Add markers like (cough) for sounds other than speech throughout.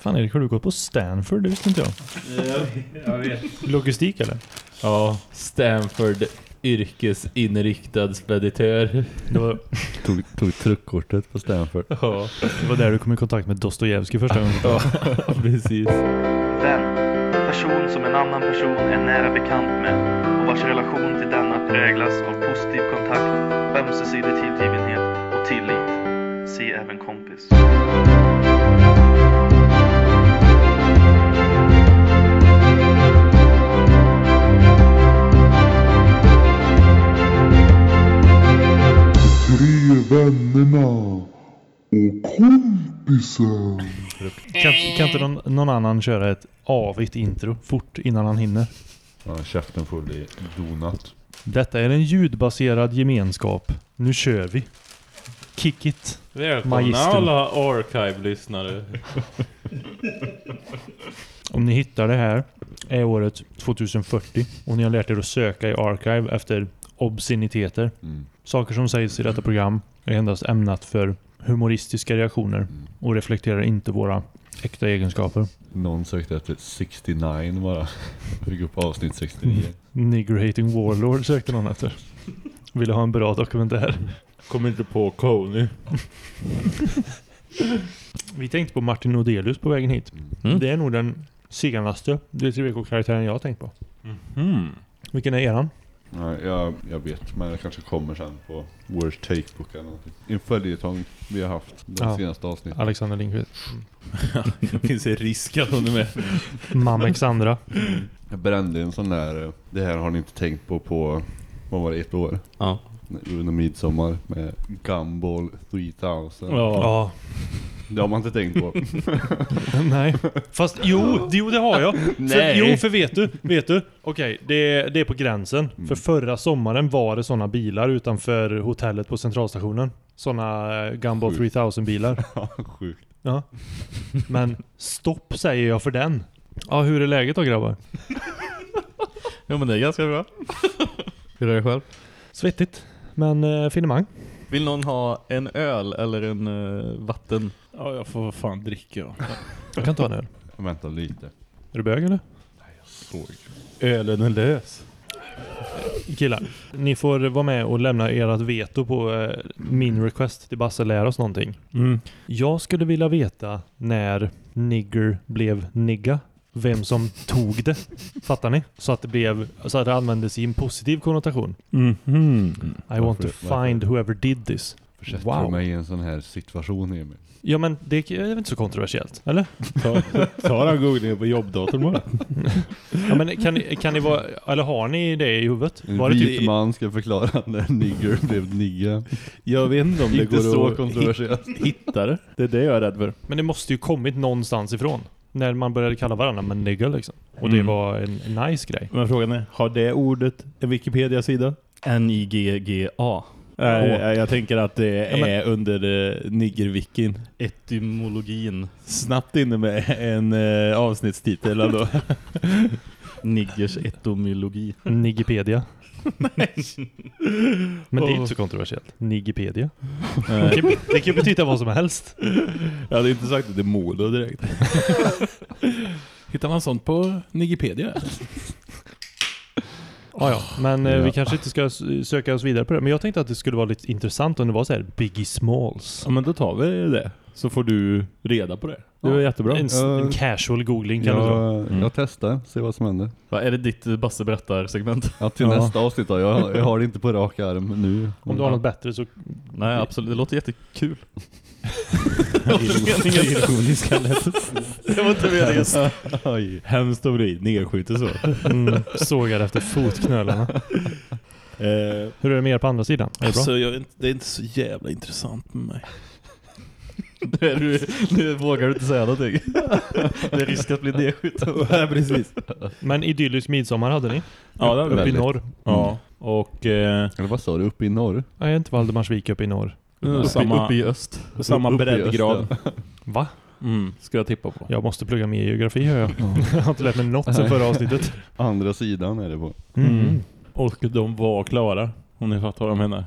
Fan Erik, har du gått på Stanford? Det visste inte jag. Jag vet. Logistik eller? Ja, Stanford yrkesinriktad speditör. Det var, Tog, tog truckkortet på Stanford. Ja, det var där du kom i kontakt med Dostojevskij första gången. ja (laughs) precis. Vän. Person som en annan person är nära bekant med och vars relation till denna präglas av positiv kontakt, ömsesidig tillgivenhet och tillit. Se även kompis. Vännerna och kompisen. Kan, kan inte någon, någon annan köra ett avigt intro fort innan han hinner? Ja, käften full i donut. Detta är en ljudbaserad gemenskap. Nu kör vi. Kick it. Välkomna alla Archive-lyssnare. (laughs) Om ni hittar det här är året 2040 och ni har lärt er att söka i Archive efter obsceniteter. Mm. Saker som sägs i detta program är endast ämnat för humoristiska reaktioner Mm. och reflekterar inte våra äkta egenskaper. Någon sökte efter 69 bara. (laughs) Fick upp avsnitt 69. Nigger hating warlord sökte någon efter. Ville ha en bra dokumentär. Kom inte på Coney. (laughs) Vi tänkte på Martin Nodelius på vägen hit. Mm. Det är nog den senaste DTVK-karaktären jag har tänkt på. Mm. Vilken är eran? Nej, jag, jag vet, men jag kanske kommer sen på Worst Take-book eller någonting. En följetong vi har haft de Ja. senaste avsnitten. Alexander Lindqvist. (laughs) Det finns en risk att hon är med. Mamexandra. Jag brände en sån där, eh, det här har ni inte tänkt på på, vad var det, ett år? Ja. Under midsommar med Gumball 3000. Ja. Ja. Det har man inte tänkt på. (laughs) Nej. Fast jo, jo det har jag. För, Nej. jo, för vet du? Vet du? Okej, det, det är på gränsen. För förra sommaren var det såna bilar utanför hotellet på centralstationen. Såna uh, Gumball Sjukt. 3000 bilar. (laughs) Ja, Sjukt. Ja. Men stopp säger jag för den. Ja, hur är läget då grabbar? Jo men det är ganska bra. Hur är det själv? Svettigt. Men uh, finemang. Vill någon ha en öl eller en eh, vatten? ja, jag får fan dricka då. Jag kan ta en öl. Jag väntar lite. Är du bög eller? Såg. Ölen är lös. Killar, ni får vara med och lämna ert veto på eh, min request till Basse lär oss någonting. Mm. Jag skulle vilja veta när nigger blev nigga. Vem som tog det. Fattar ni? Så att det blev, så att det användes i en positiv konnotation. Mhm. I want to find whoever did this. Försätter Wow. du mig i en sån här situation Emil? Ja men det är väl inte så kontroversiellt, eller? Ta, den googlingen på jobbdatorn bara. Ja men kan ni, kan ni vara, eller har ni det i huvudet? En Var det vit typ, man ska förklara (laughs) när nigger blev nigga. Jag vet inte om det Inte går så att kontroversiellt. hit- hitta det. Det är det jag är rädd för. men det måste ju kommit någonstans ifrån. När man började kalla varandra med nigger liksom. Och det Mm. var en, en nice grej. Men frågan är, har det ordet en Wikipedia-sida? N-I-G-G-A. Nej, jag, jag tänker att det Ja, men- är under uh, niggerwikin. Etymologin. Snabbt inne med en uh, avsnittstitel ändå. (laughs) Niggers etymologi. Nigipedia. Men det är inte så kontroversiellt. Nigipedia. Det kan, det kan betyda vad som helst. jag hade inte sagt att det är Modo direkt. (laughs) Hittar man sånt på Nigipedia? Ja, ja. Men eh, vi kanske inte ska söka oss vidare på det. Men jag tänkte att det skulle vara lite intressant om det var så här Biggie Smalls. Ja men då tar vi det. Så får du reda på det. Det var Ja. jättebra. En, en casual googling kan du tro. Jag, Mm. jag testar, se vad som händer. Va, är det ditt eh, Basse berättar-segment? Ja, till Ja. nästa avsnitt då. Jag, jag har det inte på rak arm nu. Om du har något bättre så... Nej absolut, det låter jättekul. Ironiska lätt. det var inte meningen. Oj, hemskt att bli nedskjuten så. Mm, sågar efter fotknölarna. Eh, Hur är det med er på andra sidan? Är det bra? alltså, jag, vet inte- det är inte så jävla intressant med mig. (laughs) Nu, är du, nu vågar du inte säga någonting. Det är risk att bli nedskjuten. (laughs) ja, precis. Men idyllisk midsommar hade ni? Ja, det var Uppe i norr. Ja, och eh, Eller vad sa du? Uppe i norr? Nej, inte Valdemarsvik uppe i norr. Uppe, samma, uppe i öst. samma breddgrad. (laughs) Va? Mm, ska jag tippa på. Jag måste plugga mer geografi hör jag. (laughs) jag har inte lärt mig något sen förra avsnittet. (laughs) Andra sidan är det på. Mm. Och de var klara. Om ni fattar vad jag menar.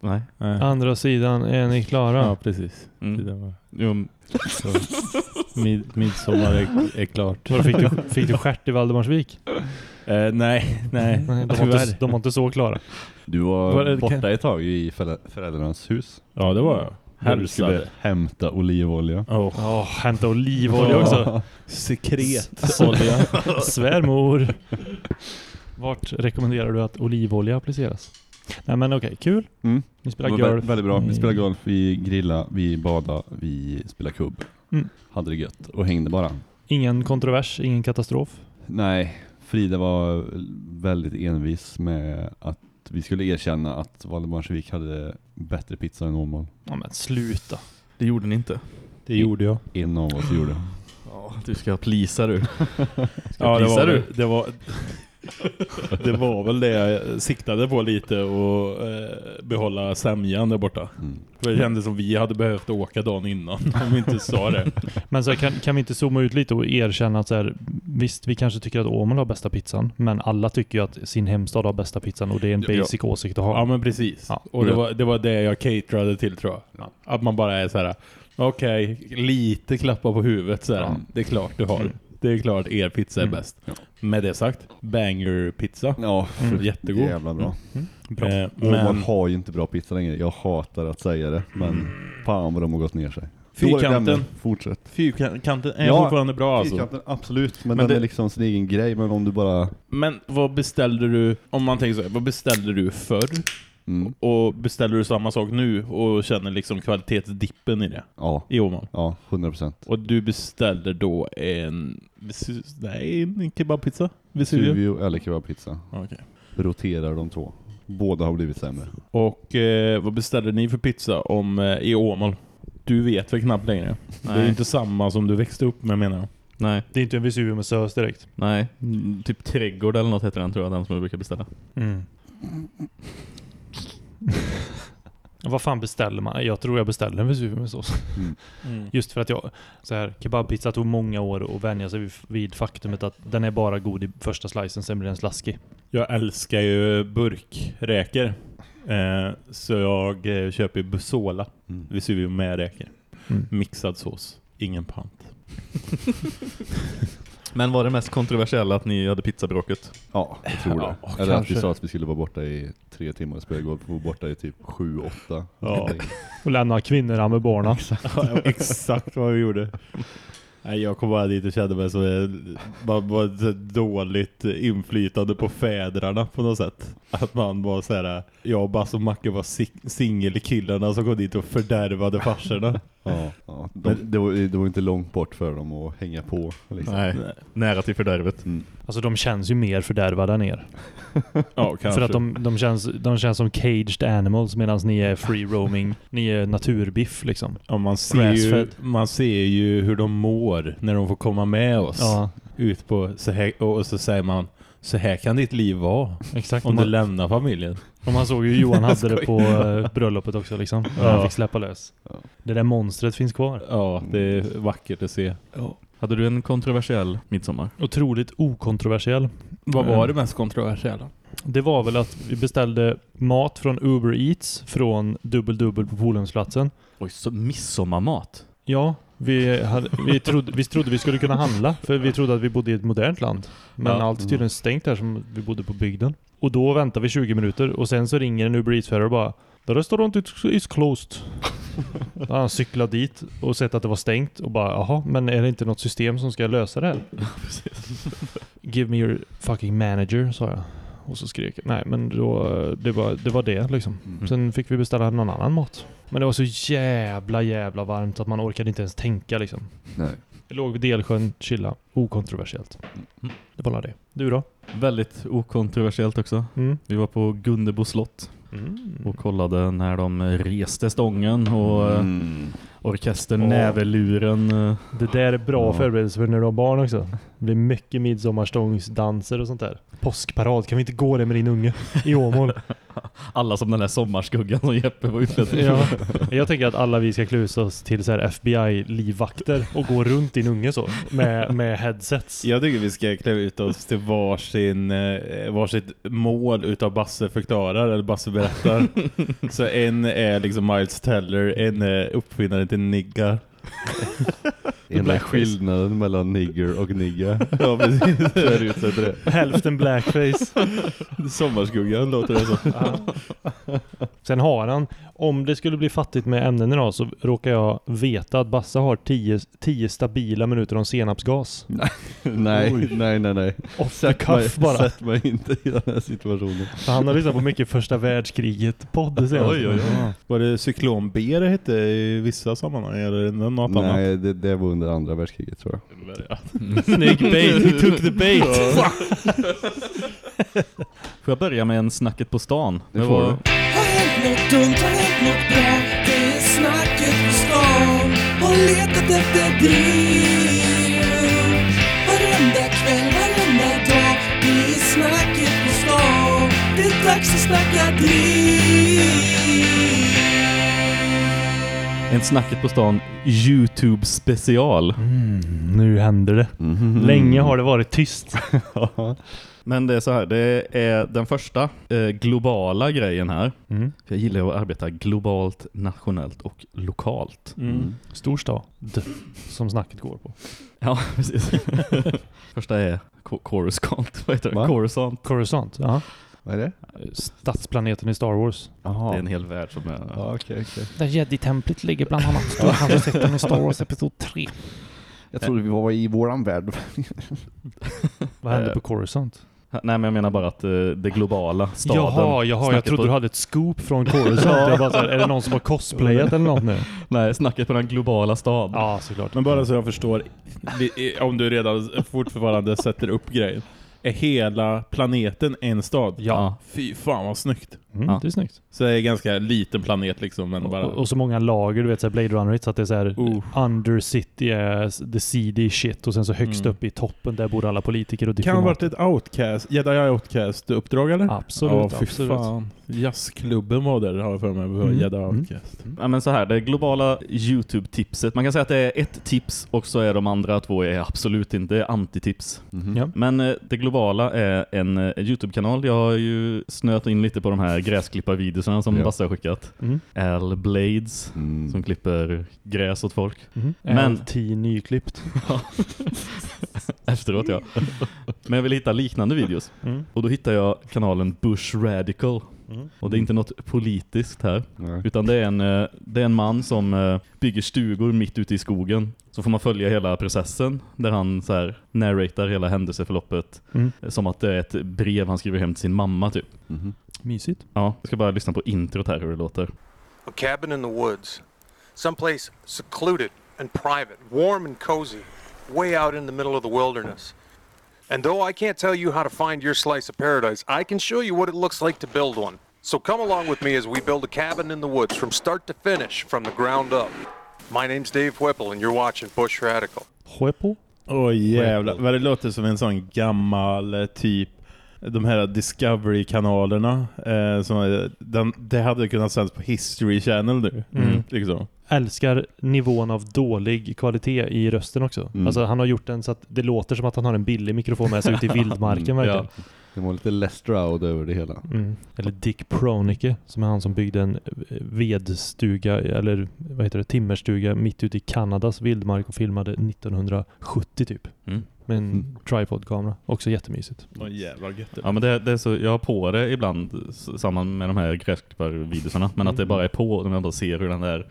Nej. Nej. Andra sidan, är ni klara? Ja, precis. Mm. var. Jo, Så, mid, midsommar är, är klart. Vadå, fick, du, fick du stjärt i Valdemarsvik? Eh, nej, nej. Nej, de, var inte, de var inte så klara. Du var Var det- borta ett tag i föräldra- föräldrarnas hus. Ja, det var jag. Där du skulle Hälsade. hämta olivolja. Oh. Ja, hämta olivolja också. (laughs) Sekretolja. (laughs) Svärmor. Vart rekommenderar du att olivolja appliceras? Nej men okej, kul. Mm. Det spelar golf. väldigt bra. Vi spelade golf, vi grillade, vi badade, vi spelade kubb. Mm. Hade det gött och hängde bara. Ingen kontrovers, ingen katastrof. Nej, Frida var väldigt envis med att vi skulle erkänna att Valdemarsvik hade bättre pizza än Åmål. Ja men sluta. det gjorde ni inte. Det gjorde jag. En av oss gjorde. Ja, du ska plisa du. (laughs) Ska Ja, det plisa var, du? det var (laughs) det var väl det jag siktade på lite och eh, behålla sämjan där borta. Mm. För det kändes som vi hade behövt åka dagen innan (laughs) om vi inte sa det. Men så här, kan, kan vi inte zooma ut lite och erkänna att så här, visst vi kanske tycker att Åmål har bästa pizzan, men alla tycker ju att sin hemstad har bästa pizzan och det är en Ja. basic åsikt att ha. Ja men precis. Ja. Och det var, det var det jag caterade till tror jag. Att man bara är så här. okej, lite klappa på huvudet så här. Ja. Det är klart du har. Mm. Det är klart er pizza är Mm. Med det sagt, banger pizza. Ja, Mm. Jättegod. jävla bra. Bra. Eh, men har ju inte bra pizza längre. Jag hatar att säga det, men fan vad de har gått ner sig. Fyrkanten. Fortsätt. fyrkanten är Ja, fortfarande bra alltså. Fyrkanten, absolut, men, Men den det- är liksom sin egen grej. Men om du bara... Men vad beställde du, om man tänker så här, vad beställde du förr? Mm, Och beställer du samma sak nu och känner liksom kvalitetsdippen i det? ja, I Åmål. ja, 100 procent. Och du beställde då en... Nej, en kebabpizza? Vesuvio? Eller kebabpizza. Okej. Roterar de två. Båda har blivit sämre. Och eh, vad beställde ni för pizza om eh, i Åmål? Du vet väl knappt längre? Det är Nej. ju inte samma som du växte upp med menar jag. Nej, Det är inte en Vesuvio med sös direkt. nej. Mm, Typ trädgård eller något heter den tror jag, den som jag brukar beställa. Mm. (laughs) Vad fan beställer man? Jag tror jag beställer en Vesuvio med sås. Mm. Just för att jag, så här, kebabpizza tog många år att vänja sig vid, vid faktumet att den är bara god i första slicen, sen blir den slaskig. Jag älskar ju burkräkor. Eh, så jag eh, köper Bussola. Mm. Vesuvio med räkor. Mm. Mixad sås. Ingen pant. (laughs) Men var det mest kontroversiella att ni hade pizzabråket? Ja, jag tror det. Ja, Eller att vi kanske. sa att vi skulle vara borta i tre timmar och spela golf. Vi var borta i typ sju, åtta. Ja. Och lämna kvinnorna med barnen. (laughs) Ja, exakt vad vi gjorde. Nej, jag kom bara dit och kände mig så man var så dåligt inflytande på fädrarna på något sätt. Att man var så här, jag och Bass och Macke var si- singelkillarna som kom dit och fördärvade farsorna. (laughs) Ja, ja. De, det, var, det var inte långt bort för dem att hänga på. Liksom. Nej, nära till fördärvet. Mm. Alltså de känns ju mer fördärvade än er. (laughs) Ja, kanske. För att de, de, känns, de känns som caged animals medan ni är free roaming. Ni är naturbiff liksom. ja, man, ser ju, man ser ju hur de mår när de får komma med oss Ja, ut på så här, och så säger man så här kan ditt liv vara exakt. om Om du man, lämnar familjen. och man såg ju Johan (laughs) hade det på eh, bröllopet också liksom. Ja. han fick släppa lös. Ja. Det där monstret finns kvar. Ja, det är vackert att se. Hade du en kontroversiell midsommar? Otroligt okontroversiell. Vad var det mest kontroversiella? Det var väl att vi beställde mat från Uber Eats från Dubbel Dubbel på Polhemsplatsen. Oj, så midsommarmat? Ja, vi, hade, vi, trodde, vi trodde vi skulle kunna handla för vi trodde att vi bodde i ett modernt land. Men Ja. allt är tydligen stängt här som vi bodde på bygden. Och då väntar vi 20 minuter och sen så ringer en Uber Eats-förare och bara The restaurant is- closed. (laughs) Han cyklat dit och sett att det var stängt och bara jaha, men är det inte något system som ska lösa det här? Give me your fucking manager, sa jag. Och så skrek jag. Nej, men då, det var det, var det liksom. Mm. Sen fick vi beställa någon annan mat. Men det var så jävla jävla varmt att man orkade inte ens tänka liksom. Nej. Vi låg vid Delsjön, chilla, okontroversiellt. Mm. Det var bara det. Du då? Väldigt okontroversiellt också. Mm. Vi var på Gunnebo slott Mm. och kollade när de reste stången och eh, Mm. Orkestern Åh. Näveluren. eh, Det där är bra Ja. förberedelse för när du har barn också. Det blir mycket midsommarstångsdanser och sånt där. Påskparad, kan vi inte gå där med din unge i Åmål? (laughs) Alla som den där sommarskuggan som Jeppe var utklädd till. Ja. Jag tänker att alla vi ska ut oss till så här FBI-livvakter och gå runt i en unge så med, med headsets. Jag tycker vi ska klä ut oss till varsin, eh, varsitt mål utav Basse förklarar eller Basse berättar. (laughs) Så en är liksom Miles Teller, en är uppfinnaren till Nigga. Enda Blackface. skillnaden mellan nigger och nigga. (laughs) Ja, precis. Klär ut sig till det. Hälften blackface. (laughs) Sommarskuggan låter det så. Sen har han, om det skulle bli fattigt med ämnen idag så råkar jag veta att Basse har 10 stabila minuter om senapsgas. (laughs) Nej, nej, nej, nej. Off the cuff mig, bara. Sätt mig inte i den här situationen. För han har lyssnat på mycket första världskriget-podd det senaste. Oj, oj, oj. Var det cyklon B det hette i vissa sammanhang eller något annat? Nej, det, det var under andra världskriget tror jag. (laughs) Snygg bait, he took the bait. (laughs) Får jag börja med en snacket på stan? Det får du. Hänt något dumt, har hänt något bra? Det är snacket på stan. Har letat efter driv. Varenda kväll, varenda dag. Det är snacket på stan. Det är dags att snacka driv. En snacket på stan YouTube special. Mm, nu händer det. Mhm. Länge har det varit tyst. (laughs) Men det är så här, det är den första eh, globala grejen här. Mm. För jag gillar att arbeta globalt, nationellt och lokalt. Mm. Stor stad. D- Som snacket går på. Ja, (laughs) precis. (laughs) första är Coruscant. Vad heter det? Va? Coruscant. Coruscant, ja. Vad är det? Stadsplaneten i Star Wars. Jaha. Det är en hel värld som är... Ja, okej, okej. Där Jedi-templet ligger bland annat. Du har sett den i Star Wars Episod 3. Jag trodde vi var i våran värld. Vad hände Eh, på Coruscant? (laughs) Nej, men jag menar bara att eh, det globala, staden. Jaha, jaha jag trodde på, du hade ett scoop från Coruscant. (laughs) Jag bara så här, är det någon som har cosplayat eller något nu? (laughs) Nej, snacket på den globala stad. Ja, såklart. Men bara så jag förstår, om du redan fortfarande sätter upp grejen. Är hela planeten en stad? Ja. Fy fan vad snyggt. Mm, Ja. Det är snyggt. Så det är ganska liten planet liksom. Men bara... Och, och så många lager, du vet såhär Blade Runner, så att det är såhär Uh. Under city är the seedy shit och sen så högst Mm. upp i toppen där bor alla politiker och kan ha varit diplomater. ett outcast, Jedi outcast uppdrag eller? Absolut, ja, fy absolut. fan. Jazzklubben var där har jag för mig. Mm. Jedi Mm. outcast. Ja, men så här, det globala YouTube-tipset. Man kan säga att det är ett tips och så är de andra två är absolut inte antitips. Mhm. Ja. Men eh, det globala är en eh, YouTube-kanal. Jag har ju snöat in lite på de här gräsklipparvideorna som Ja. Basse har skickat. Mm. Al Blades Mm. som klipper gräs åt folk. Mm. Men- LT nyklippt. (laughs) Efteråt ja. Men jag vill hitta liknande videos. Mm. Och då hittar jag kanalen Bush Radical. Mm. Och det är inte något politiskt här. Nej. Utan det är en, eh, det är en man som eh, bygger stugor mitt ute i skogen. Så får man följa hela processen där han så här narratar hela händelseförloppet Mm. eh, som att det är ett brev han skriver hem till sin mamma typ. Mhm. Mysigt. Ja, jag ska bara lyssna på introt här hur det låter. A cabin in the woods. Someplace secluded and private, warm and cozy, way out in the middle of the wilderness. And though I can't tell you how to find your slice of paradise, I can show you what it looks like to build one. So come along with me as we build a cabin in the woods from start to finish, from the ground up. My name's Dave Whipple, and you're watching Bush Radical. Huepo? Åh jävlar, vad det låter som en sån gammal eh, typ de här Discovery-kanalerna eh, som, den, det hade kunnat sändas på History Channel nu. Mm. Liksom. Älskar nivån av dålig kvalitet i rösten också. Mm. Alltså han har gjort den så att det låter som att han har en billig mikrofon med sig ute i (laughs) vildmarken verkligen. Det var lite less Stroud över det hela. Mm. Eller Dick Pronicke som är han som byggde en eh, vedstuga eller vad heter det, timmerstuga mitt ute i Kanadas vildmark och filmade 1970 typ. Mm. Med en Mm. tripodkamera. Också jättemysigt. Åh jävlar gött. Ja men det, det är så, jag har på det ibland samman med de här gräsklipparvideorna men att det bara är på och man bara ser hur den där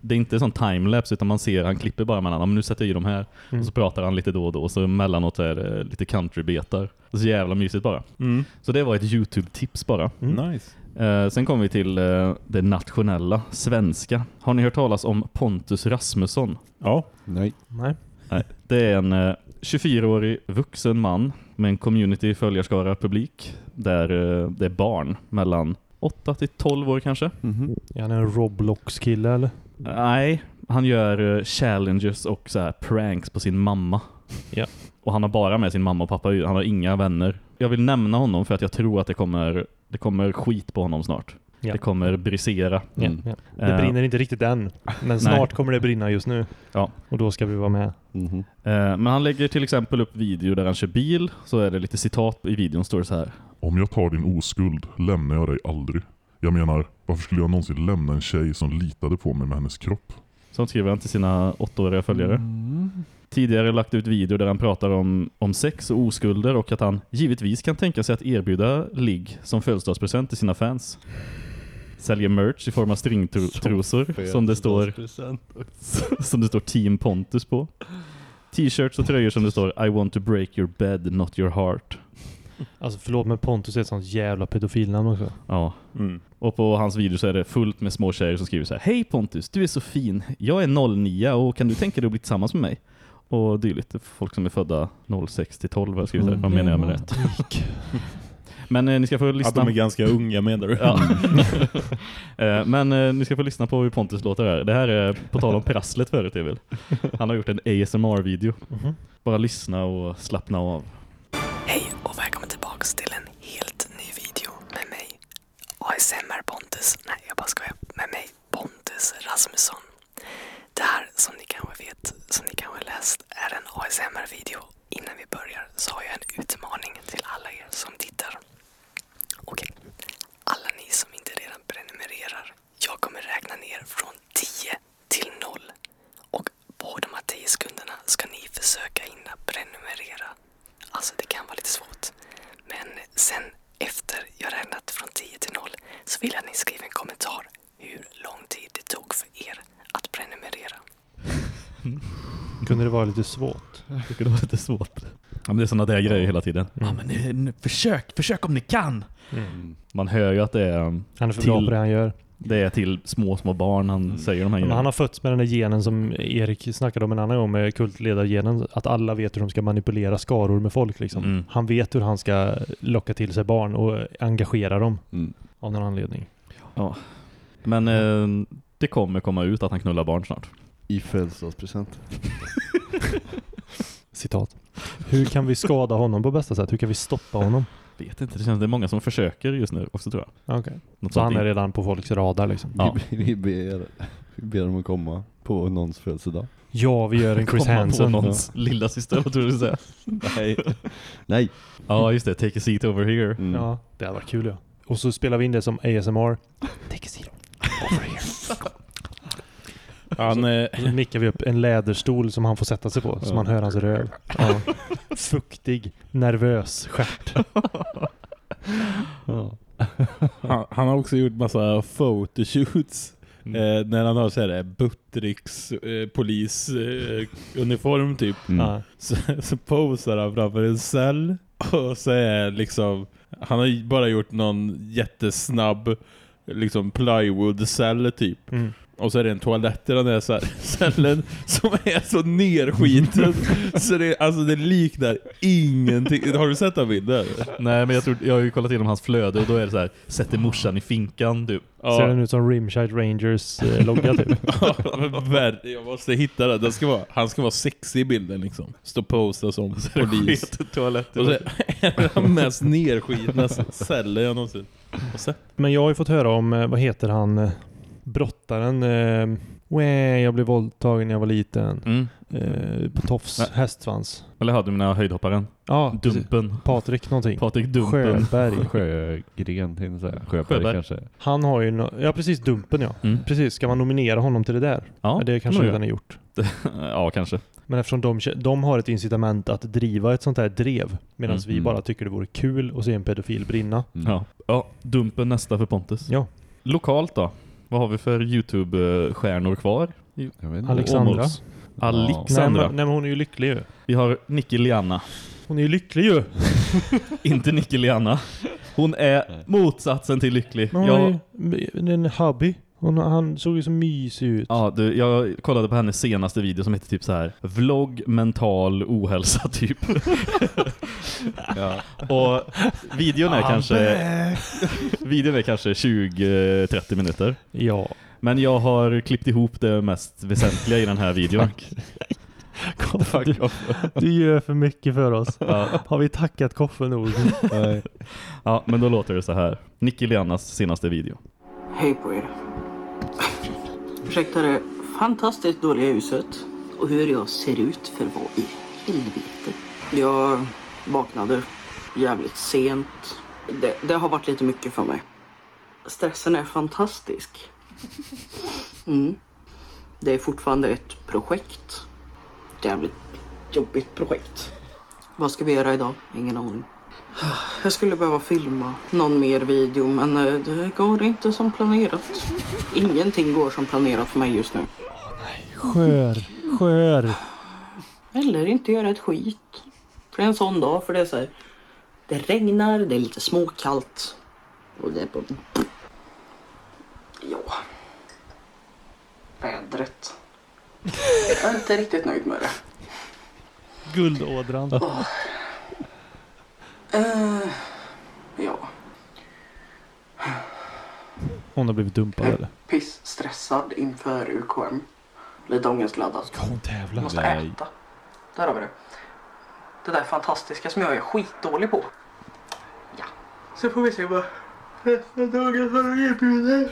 det, är inte sån timelapse utan man ser, han klipper bara mellan, ja, men nu sätter jag i de här Mm. och så pratar han lite då och då och så emellanåt är det lite countrybetar. Så jävla mysigt bara. Mm. Så det var ett YouTube-tips bara. Mm. Nice. Eh, sen kommer vi till eh, det nationella, svenska. Har ni hört talas om Pontus Rasmusson? Ja. Nej. Nej. Nej. Det är en eh, 24-årig vuxen man med en community följarskara publik där eh, det är barn mellan 8 till 12 år kanske. Mhm. Är han en Roblox-kille eller? Nej, han gör eh, challenges och så här pranks på sin mamma. (laughs) Ja. Och han har bara med sin mamma och pappa, han har inga vänner. Jag vill nämna honom för att jag tror att det kommer Det kommer skit på honom snart. Ja. Det kommer brisera. Ja, Mm. ja. Det Eh, brinner inte riktigt än, men (laughs) snart kommer det brinna just nu. Ja. Och då ska vi vara med. Mhm. Eh, Men han lägger till exempel upp video där han kör bil. Så är det lite citat i videon står det så här. Om jag tar din oskuld lämnar jag dig aldrig. Jag menar, varför skulle jag någonsin lämna en tjej som litade på mig med hennes kropp? Sånt skriver han till sina åttaåriga följare. Mm. Tidigare lagt ut video där han pratar om, om sex och oskulder och att han givetvis kan tänka sig att erbjuda ligg som födelsedagspresent till sina fans. Säljer merch i form av stringtrosor som det står (laughs) som det står Team Pontus på. T-shirts och tröjor som det står I want to break your bed, not your heart. Alltså förlåt men Pontus är ett sånt jävla pedofilnamn också. Ja. Mm. Och på hans video så är det fullt med små tjejer som skriver så här Hej Pontus, du är så fin. Jag är 09 och kan du tänka dig att bli tillsammans med mig? Och dylikt. Folk som är födda 06 till 12 har skrivit det. Vad menar jag med det? (laughs) Men eh, ni ska få Att lyssna. de är ganska unga menar du? Ja. (laughs) Eh, Men eh, ni ska få lyssna på hur Pontus låter här. Det här är på tal om prasslet förut Emil. Han har gjort en ASMR-video. Mhm. Bara lyssna och slappna av. Hej och välkommen tillbaks till en helt ny video med mig. ASMR Pontus. Nej, jag bara skojar. Med mig, Pontus Rasmusson. Det här, som ni kanske vet, som ni kanske läst, är en ASMR-video. Innan vi börjar så har jag en utmaning till alla er som tittar. Okej, alla ni som inte redan prenumererar. Jag kommer räkna ner från 10 till 0. Och på de här 10 sekunderna ska ni försöka hinna prenumerera. Alltså det kan vara lite svårt. Men sen efter jag räknat från 10 till 0 så vill jag att ni skriver en kommentar hur lång tid det tog för er att prenumerera. (laughs) Kunde det vara lite svårt? (laughs) Det var lite svårt. Ja, men det är sådana där grejer hela tiden. Ja, men eh, nu- försök, försök om ni kan! Man hör ju att det är, Han är för bra Till- på det han gör. Det är till små, små barn han säger de här Men grejerna. han har fötts med den där genen som Erik snackade om en annan gång med kultledargenen. Att alla vet hur de ska manipulera skaror med folk liksom. Mm. Han vet hur han ska locka till sig barn och engagera dem Mm. av någon anledning. Men eh, det kommer komma ut att han knullar barn snart. I födelsedagspresent. (laughs) Citat. Hur kan vi skada honom på bästa sätt? Hur kan vi stoppa honom? Vet inte, det känns det är många som försöker just nu också tror jag. Okej. Något Så han är redan på folks radar liksom. Ja. Vi, vi, ber, vi ber dem att komma på någons födelsedag. Ja, vi gör en Chris Komma på Hansen. någons lilla syster, vad tror du säga? (laughs) Nej. Nej. Ja, just det. Take a seat over here. Mm. Ja, det hade varit kul ja. Och så spelar vi in det som ASMR. (laughs) Take a seat. Over here. (laughs) Han, eh, Och så mickar vi upp en läderstol som han får sätta sig på. Så man hör hans röv. Ja. (laughs) Fuktig, nervös stjärt. Ja. han, han har också gjort massa photoshoots. Eh, när han har så här Buttricks eh, polisuniform eh, uniform typ. Mm. Så, så posar han framför en cell och så är liksom han har bara gjort någon jättesnabb liksom plywood-cell typ. Mm. Och så är det en toalett i den här så här cellen som är så nerskiten. så det, alltså det liknar ingenting. Har du sett den bilden? Nej, men jag, tror, jag har ju kollat igenom hans flöde och då är det så här, sätter morsan i finkan typ. Ser den ut som Rimshide Rangers eh, logga typ? (laughs) Ja. Jag måste hitta den. den ska vara, han ska vara sexig i bilden liksom. Stå posta som polis. Skit toalett. Och så är den mest nerskitna cellen jag någonsin har sett. Men jag har ju fått höra om, eh, vad heter han, eh, brottaren. Eh, jag blev våldtagen när jag var liten. Mm. Eh, på Tofs Nej. hästsvans. Eller hade mina höjdhopparen. Ja, precis. Dumpen. Patrik någonting. Patrik Dumpen. Sjöberg. (laughs) Sjögren tänkte jag säga. Sjöberg, Sjöberg. kanske. Han har ju, no- ja precis Dumpen ja. Mm. Precis, ska man nominera honom till det där? Ja, det kanske redan är gjort. (laughs) ja, kanske. Men eftersom de, de har ett incitament att driva ett sånt här drev medan Mm. vi bara tycker det vore kul att se en pedofil brinna. Mm. Ja. ja, Dumpen nästa för Pontus. Ja. Lokalt då? Vad har vi för YouTube-stjärnor kvar? Jag vet inte. Alexandra. Alexandra. men, nej men hon är ju lycklig ju. Vi har Nicky Liana. Hon är ju lycklig ju. (laughs) Inte Nicky Liana. Hon är motsatsen till lycklig. Men hon Jag, är en hubby. Hon, han såg ju så mysig ut. ja, du, jag kollade på hennes senaste video som heter typ så här Vlogg mental ohälsa (laughs) typ. Ja. Och videon är kanske videon är kanske 20-30 minuter. Ja. Men jag har klippt ihop det mest väsentliga i den här videon. Koffe, du, du gör för mycket för oss. Har vi tackat Koffe nog? Nej. Ja, men då låter det så här. Nicky Lianas senaste video. Hej på er. Ursäkta det fantastiskt dåliga huset och hur jag ser ut för vad i helvete. Jag vaknade jävligt sent. Det, det har varit lite mycket för mig. Stressen är fantastisk. Mm. Det är fortfarande ett projekt. Jävligt jobbigt projekt. Vad ska vi göra idag? Ingen aning. Jag skulle behöva filma någon mer video men eh, det går inte som planerat. Ingenting går som planerat för mig just nu. Skör, skör. Eller inte göra ett skit. För det är en sån dag för det är så här. Det regnar, det är lite småkallt. Och det är på... Ja. Vädret. Jag är inte riktigt nöjd med det. Guldådran. Eh, ja. Hon har blivit dumpad eller? Piss stressad inför UKM. Lite ångestladdad. Ska hon tävla? Måste äta. Där har vi det. Det där fantastiska som jag är skitdålig på. Ja. Så får vi se vad nästa dagen har att erbjuda.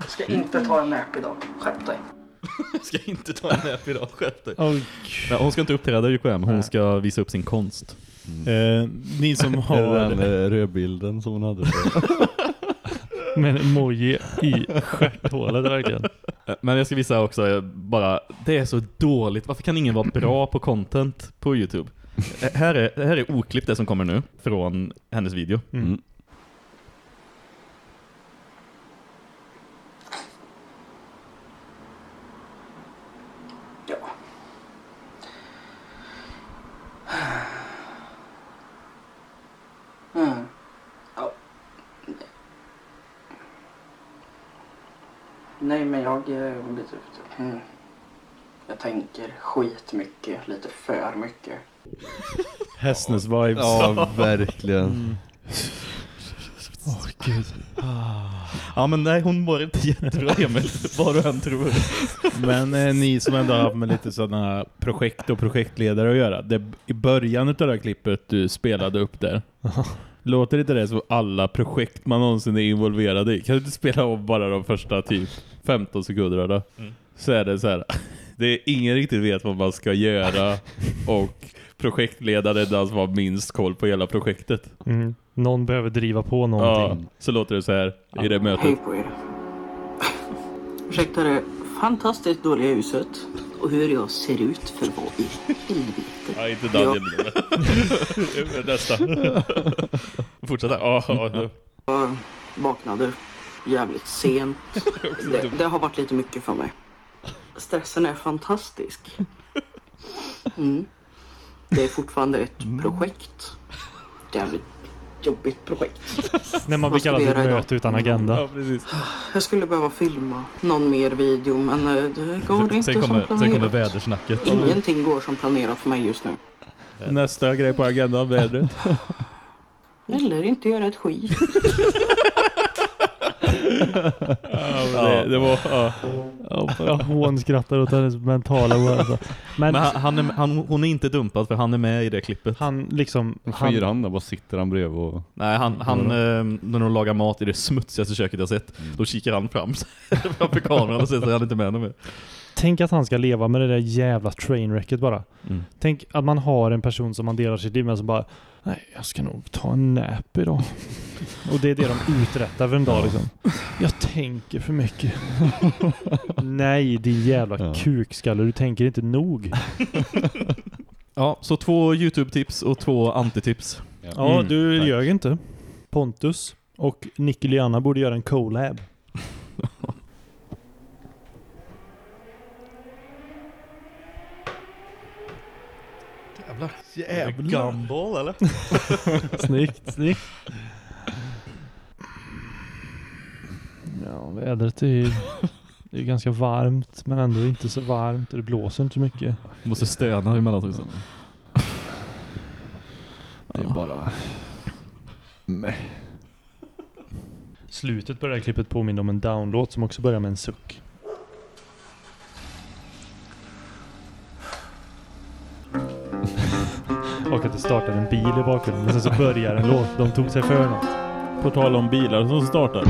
Jag ska inte ta en nap idag. Skärp dig. Jag (laughs) ska inte ta en nap idag, skärp dig. Oh, Nej, hon ska inte uppträda i UKM, hon ska visa upp sin konst. Eh, ni som (laughs) Den har... eh, rödbilden som hon hade. (laughs) med en emoji i stjärthålet verkligen. Eh, Men jag ska visa också, eh, bara, det är så dåligt. Varför kan ingen vara bra på content på Youtube? Eh, här, är, här är oklippt det som kommer nu, från hennes video. Mm. Ja. Mm. Ja. Nej, men jag är lite... Mm. Jag tänker skitmycket, lite för mycket. Hästnes vibes. Ja, verkligen. Åh gud. Ja men nej, hon mår inte jättebra Emil, vad du än tror. Men eh, ni som ändå har haft med lite sådana projekt och projektledare att göra. Det, I början av det här klippet du spelade upp där. Låter inte det som alla projekt man någonsin är involverad i? Kan du inte spela om bara de första typ 15 sekunderna då? Så är det så här. (laughs) Det är ingen riktigt vet vad man ska göra (laughs) och projektledaren är den som har minst koll på hela projektet. Mm. Någon behöver driva på Ja, någonting. så låter det så här i det mötet. Hej på er. Ursäkta det fantastiskt dåliga huset och hur jag ser ut för vad i helvete. Ja, inte Daniel. (laughs) Nästa. Fortsätta. Ja, ja, ja. Jag vaknade jävligt sent. Det, det har varit lite mycket för mig. Stressen är fantastisk. Mm. Det är fortfarande ett projekt. Jävligt jobbigt projekt. (laughs) När man blir kallad till ett möte utan agenda. Ja, precis. (sighs) Jag skulle behöva filma någon mer video men eh, det går inte Sen som kommer, sen kommer planerat. vädersnacket. Ingenting går som planerat för mig just nu. Nästa grej på agendan, vädret. (laughs) Eller inte göra ett skit. (laughs) Ja, det, det var... Ja. Hon skrattar åt hennes mentala ohälsa. Men, Men han, han är, han, hon är inte dumpad för han är med i det klippet. han liksom... Han, gör han då? Bara sitter han bredvid och... Nej, han, han eh, när de lagar mat i det smutsigaste köket jag sett, då kikar han fram (laughs) framför kameran och säger att han inte är med mer. Tänk att han ska leva med det där jävla trainwrecket bara. Mm. Tänk att man har en person som man delar sitt liv med som bara Nej, jag ska nog ta en nap idag. (laughs) Och det är det de uträttar för en dag liksom. Jag tänker för mycket. (laughs) Nej, din jävla Ja. kukskalle. Du tänker inte nog. (laughs) Ja, så två YouTube-tips och två antitips. Ja, Mm, du tack. ljög inte. Pontus och Nicky Liana borde göra en collab. Jävlar. Gumball eller? (laughs) Snyggt, snyggt. Ja, vädret är ju det är ganska varmt men ändå inte så varmt och det blåser inte så mycket. Måste stöna emellanåt också. Det är bara... Nej. Slutet på det här klippet påminner om en downlåt som också börjar med en suck. Och att det startade en bil i bakgrunden. Men sen så börjar en låt. De tog sig för något. På tal om bilar som startar.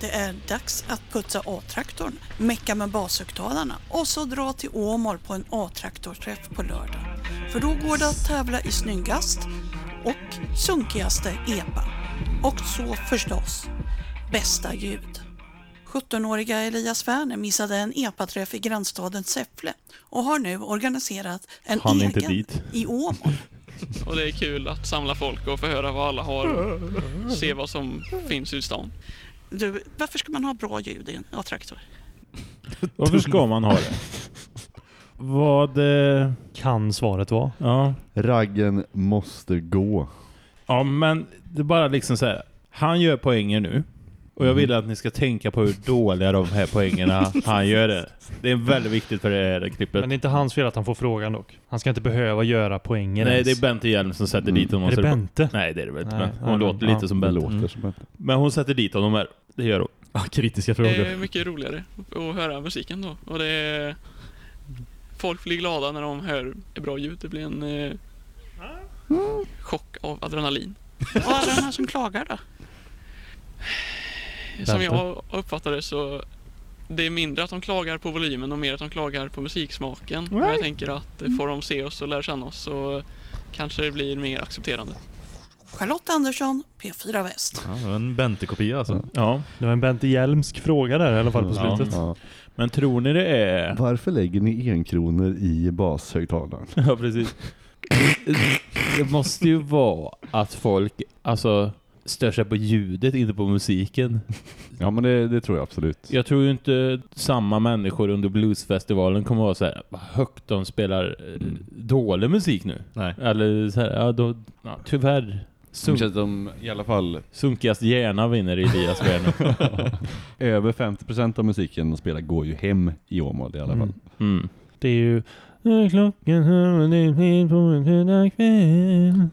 Det är dags att putsa A-traktorn, mecka med bashögtalarna och så dra till Åmål på en A-traktorträff på lördag. För då går det att tävla i snyggast och sunkigaste EPA. Och så förstås, bästa ljud. 17-åriga Elias Werner missade en EPA-träff i grannstaden Säffle och har nu organiserat en Han egen inte dit. i Åmål. (laughs) Och det är kul att samla folk och få höra vad alla har och se vad som finns i stan. Du, varför ska man ha bra ljud i en A-traktor? (laughs) Varför ska man ha det? Vad... Eh, Kan svaret vara. ja. Raggen måste gå. ja, men det är bara liksom så här. Han gör poänger nu. Och jag vill att ni ska tänka på hur dåliga de här poängerna (laughs) han gör det. Det är väldigt viktigt för det här klippet. Men det är inte hans fel att han får frågan dock. Han ska inte behöva göra poänger Nej, ens. det är Bente Hjelm som sätter Mm. dit honom. Är det Bente? Nej, det är det väl inte. Nej, Men hon ja, låter ja. lite som Det Bente. låter Mm. som ett... Men hon sätter dit honom här. Det gör hon. Ah, kritiska Det frågor. är mycket roligare att höra musiken då. Och det är... Folk blir glada när de hör bra ljud. Det blir en eh, chock av adrenalin. Och alla de här som klagar då? Som jag uppfattar det så det är mindre att de klagar på volymen och mer att de klagar på musiksmaken. Och jag tänker att eh, får de se oss och lära känna oss så kanske det blir mer accepterande. Charlotte Andersson, P4 Väst. Ja, det var en Bente-kopia alltså. Ja. Det var en Bente Hjelmsk fråga där i alla fall på Ja. slutet. Ja. Men tror ni det är... Varför lägger ni enkronor i bashögtalaren? Ja, precis. Det måste ju vara att folk alltså stör sig på ljudet, inte på musiken. Ja men det, det tror jag absolut. Jag tror ju inte samma människor under bluesfestivalen kommer vara så här, vad högt de spelar eh, dålig musik nu. Nej. Eller så här, ja, då, ja, tyvärr. Sunk, känns som i alla fall sunkigast hjärna vinner Elias Werner. (laughs) över 50% av musiken de spelar går ju hem i Åmål i alla fall. Mm. Det är ju Klockan hör det på en kväll.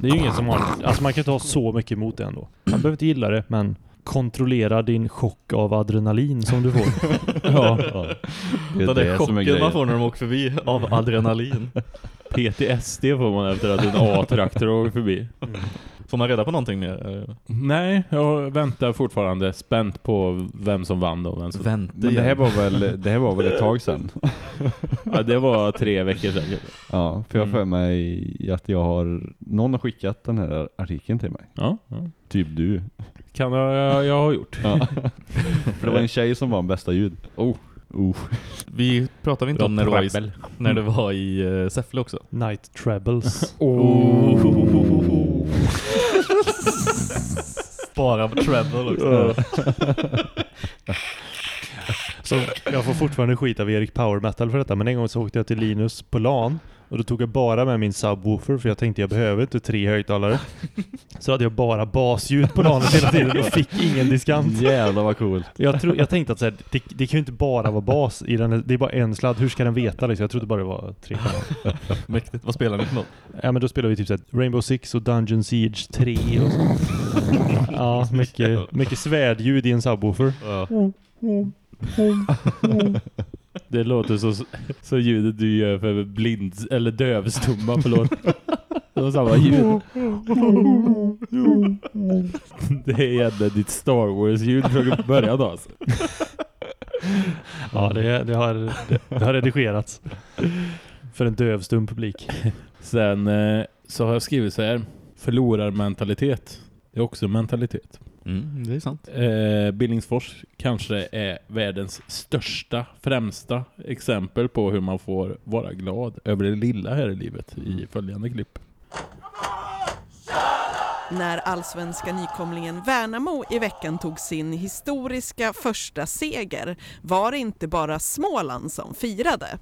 Det är ju ingen som har... Alltså man kan inte ha så mycket emot det ändå. Man behöver inte gilla det, men kontrollera din chock av adrenalin som du får. (laughs) Ja. Det är Den det, där som är chocken man får när de åker förbi av adrenalin. (laughs) PTSD får man efter att en A-traktor åker förbi. Får man reda på någonting mer? Eh, Nej, jag väntar fortfarande spänt på vem som vann då. Vem som... Vänta Men det här var väl, det här var väl ett tag sedan? (laughs) Ja, det var tre veckor sedan. Ja, för jag Mm. för mig att jag har, någon har skickat den här artikeln till mig. Ja, ja. Typ du. kan jag, jag, jag har gjort. Ja. (laughs) för det var en tjej som var bästa ljud. Oh. Oh. Vi pratade inte om när det var i, när det var i uh, Säffle också. Night Trebles. (laughs) Oh. Bara treble också. (laughs) Så jag får fortfarande skit av Erik Power Metal för detta, men en gång så åkte jag till Linus på LAN och då tog jag bara med min subwoofer för jag tänkte jag behöver inte tre högtalare. (laughs) Så hade jag bara basljud på LANet hela tiden och fick ingen diskant. Jävlar vad coolt. Jag, tro, jag tänkte att så här, det, det kan ju inte bara vara bas i den, det är bara en sladd, hur ska den veta liksom? Jag trodde bara det var tre kanaler. (laughs) Mäktigt. Vad spelar ni för något? Ja men då spelar vi typ så här, Rainbow Six och Dungeon Siege 3 och så. Ja, mycket, mycket svärdljud i en subwoofer. Det låter så, så ljudet du gör för blind eller dövstumma, förlåt. Var samma ljud. Det är egentligen ditt Star Wars-ljud från början alltså. Ja, det, det, har, det, det har redigerats. För en dövstum publik. Sen eh, så har jag skrivit så här. Förlorarmentalitet. Det är också en mentalitet. Mm, det är sant. Eh, Billingsfors kanske är världens största, främsta exempel på hur man får vara glad över det lilla här i livet i följande klipp. När allsvenska nykomlingen Värnamo i veckan tog sin historiska första seger var det inte bara Småland som firade.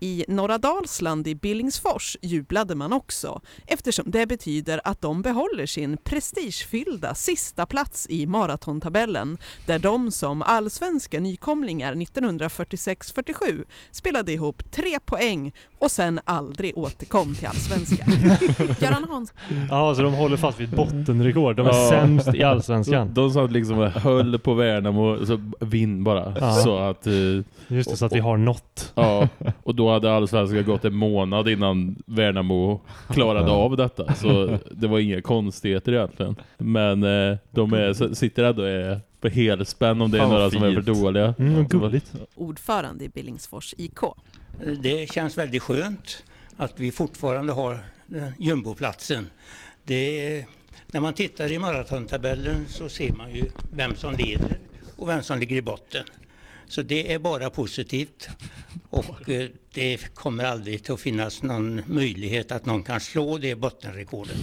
I norra Dalsland i Billingsfors jublade man också eftersom det betyder att de behåller sin prestigefyllda sista plats i maratontabellen där de som allsvenska nykomlingar 1946-47 spelade ihop tre poäng och sen aldrig återkom till allsvenskan. (laughs) Göran Hansson. Ja, så de håller fast vid bottenrekord. De är Ja. sämst i allsvenskan. De, de som liksom höll på Värnamo, så vinn bara. Ja. Så att... eh, Just det, så att vi har något. Ja, (laughs) och då hade allsvenskan gått en månad innan Värnamo klarade av detta. Så det var inga konstigheter egentligen. Men eh, de är, sitter ändå och är på helspänn om det är Fan, några som är för dåliga. Mm, gulligt. Ordförande i Billingsfors IK. Det känns väldigt skönt att vi fortfarande har den jumboplatsen. Det är, när man tittar i maratontabellen så ser man ju vem som leder och vem som ligger i botten. Så det är bara positivt och eh, det kommer aldrig att finnas någon möjlighet att någon kan slå det bottenrekordet.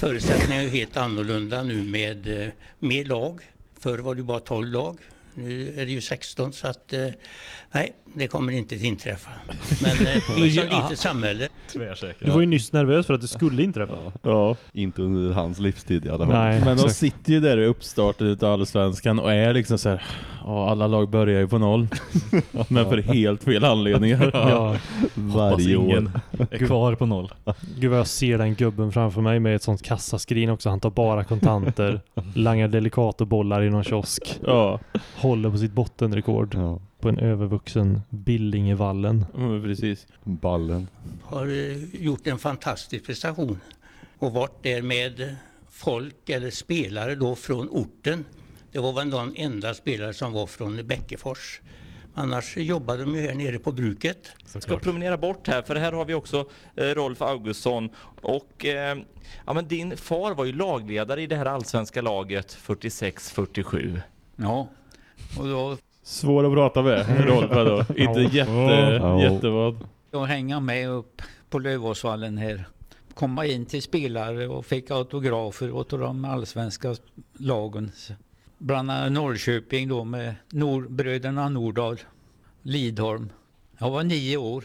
Förutsättningarna är ju helt annorlunda nu med eh, mer lag. Förr var det bara 12 lag. Nu är det ju 16 så att eh, nej, det kommer inte att inträffa. (laughs) Men eh, vi som Ja. litet samhälle Tvärsäker. Du var ju nyss nervös för att det skulle inträffa. Ja. Inte under hans livstid i alla fall. Nej, Men de exakt. sitter ju där i uppstarten utav allsvenskan och är liksom så här. Ja, alla lag börjar ju på noll. (laughs) Men för helt fel anledningar. (laughs) Ja. Varje år. ingen är kvar på noll. Gud vad jag ser den gubben framför mig med ett sånt kassaskrin också. Han tar bara kontanter, langar Delicato-bollar i någon kiosk, Ja, håller på sitt bottenrekord Ja. På en övervuxen Billingevallen. men precis. Ballen. har gjort en fantastisk prestation och varit där med folk eller spelare då från orten. Det var väl någon enda spelare som var från Bäckefors. Annars jobbade de ju här nere på bruket. ska promenera bort här, för här har vi också eh, Rolf Augustsson. Och eh, ja, men din far var ju lagledare i det här allsvenska laget 46-47. Ja, och då Svår att prata med, Rolf här då. Inte jätte, Ja. jättevad. då hänga med upp på Lövåsvallen här. Komma in till spelare och fick autografer åt de allsvenska lagen. Bland annat Norrköping då med Nor- bröderna Nordahl, Lidholm. Jag var nio år.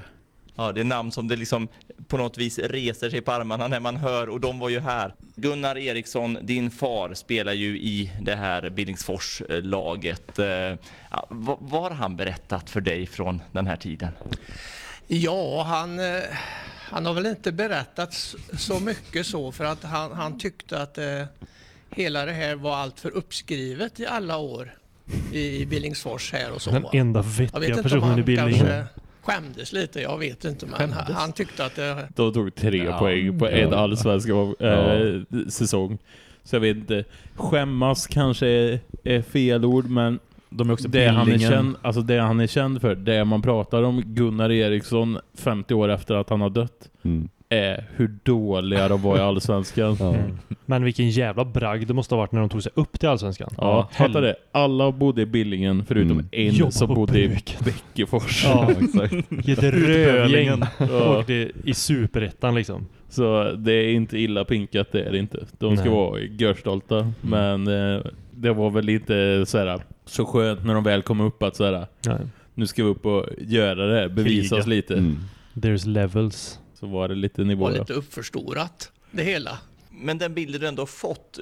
Ja, det är namn som det liksom på något vis reser sig på armarna när man hör och de var ju här. Gunnar Eriksson, din far, spelar ju i det här Billingsfors-laget. Eh, Ja, vad, vad har han berättat för dig från den här tiden? Ja, han, eh, han har väl inte berättat så mycket så för att han, han tyckte att eh, hela det här var allt för uppskrivet i alla år i Billingsfors här och så. Den enda vettiga personen i han Billing. kanske skämdes lite, jag vet inte. Men han, Skämdes? han tyckte att det... De tog tre Ja. poäng på en Ja. allsvensk äh, säsong. Så jag vet inte. Skämmas kanske är, är fel ord, men De är också det han, är känd, alltså det han är känd för, det man pratar om Gunnar Eriksson 50 år efter att han har dött, Mm. Är hur dåliga de var i allsvenskan. Ja. Mm. Men vilken jävla bragd det måste ha varit när de tog sig upp till Allsvenskan. Ja, fatta det. Alla bodde i Billingen förutom Mm. en Jobba som bodde i bruket. Bäckefors. Ja, (laughs) exakt. Ett (laughs) rövgäng Ja. åkte i superettan liksom. Så det är inte illa pinkat, det är det inte. De ska Nej. vara görstolta. Men eh, det var väl inte så, här, så skönt när de väl kom upp att så här, Nej. nu ska vi upp och göra det, bevisa Kriga. oss lite. Mm. There's levels. Så var det lite var nivåer. lite uppförstorat det hela. Men den bilden du ändå fått,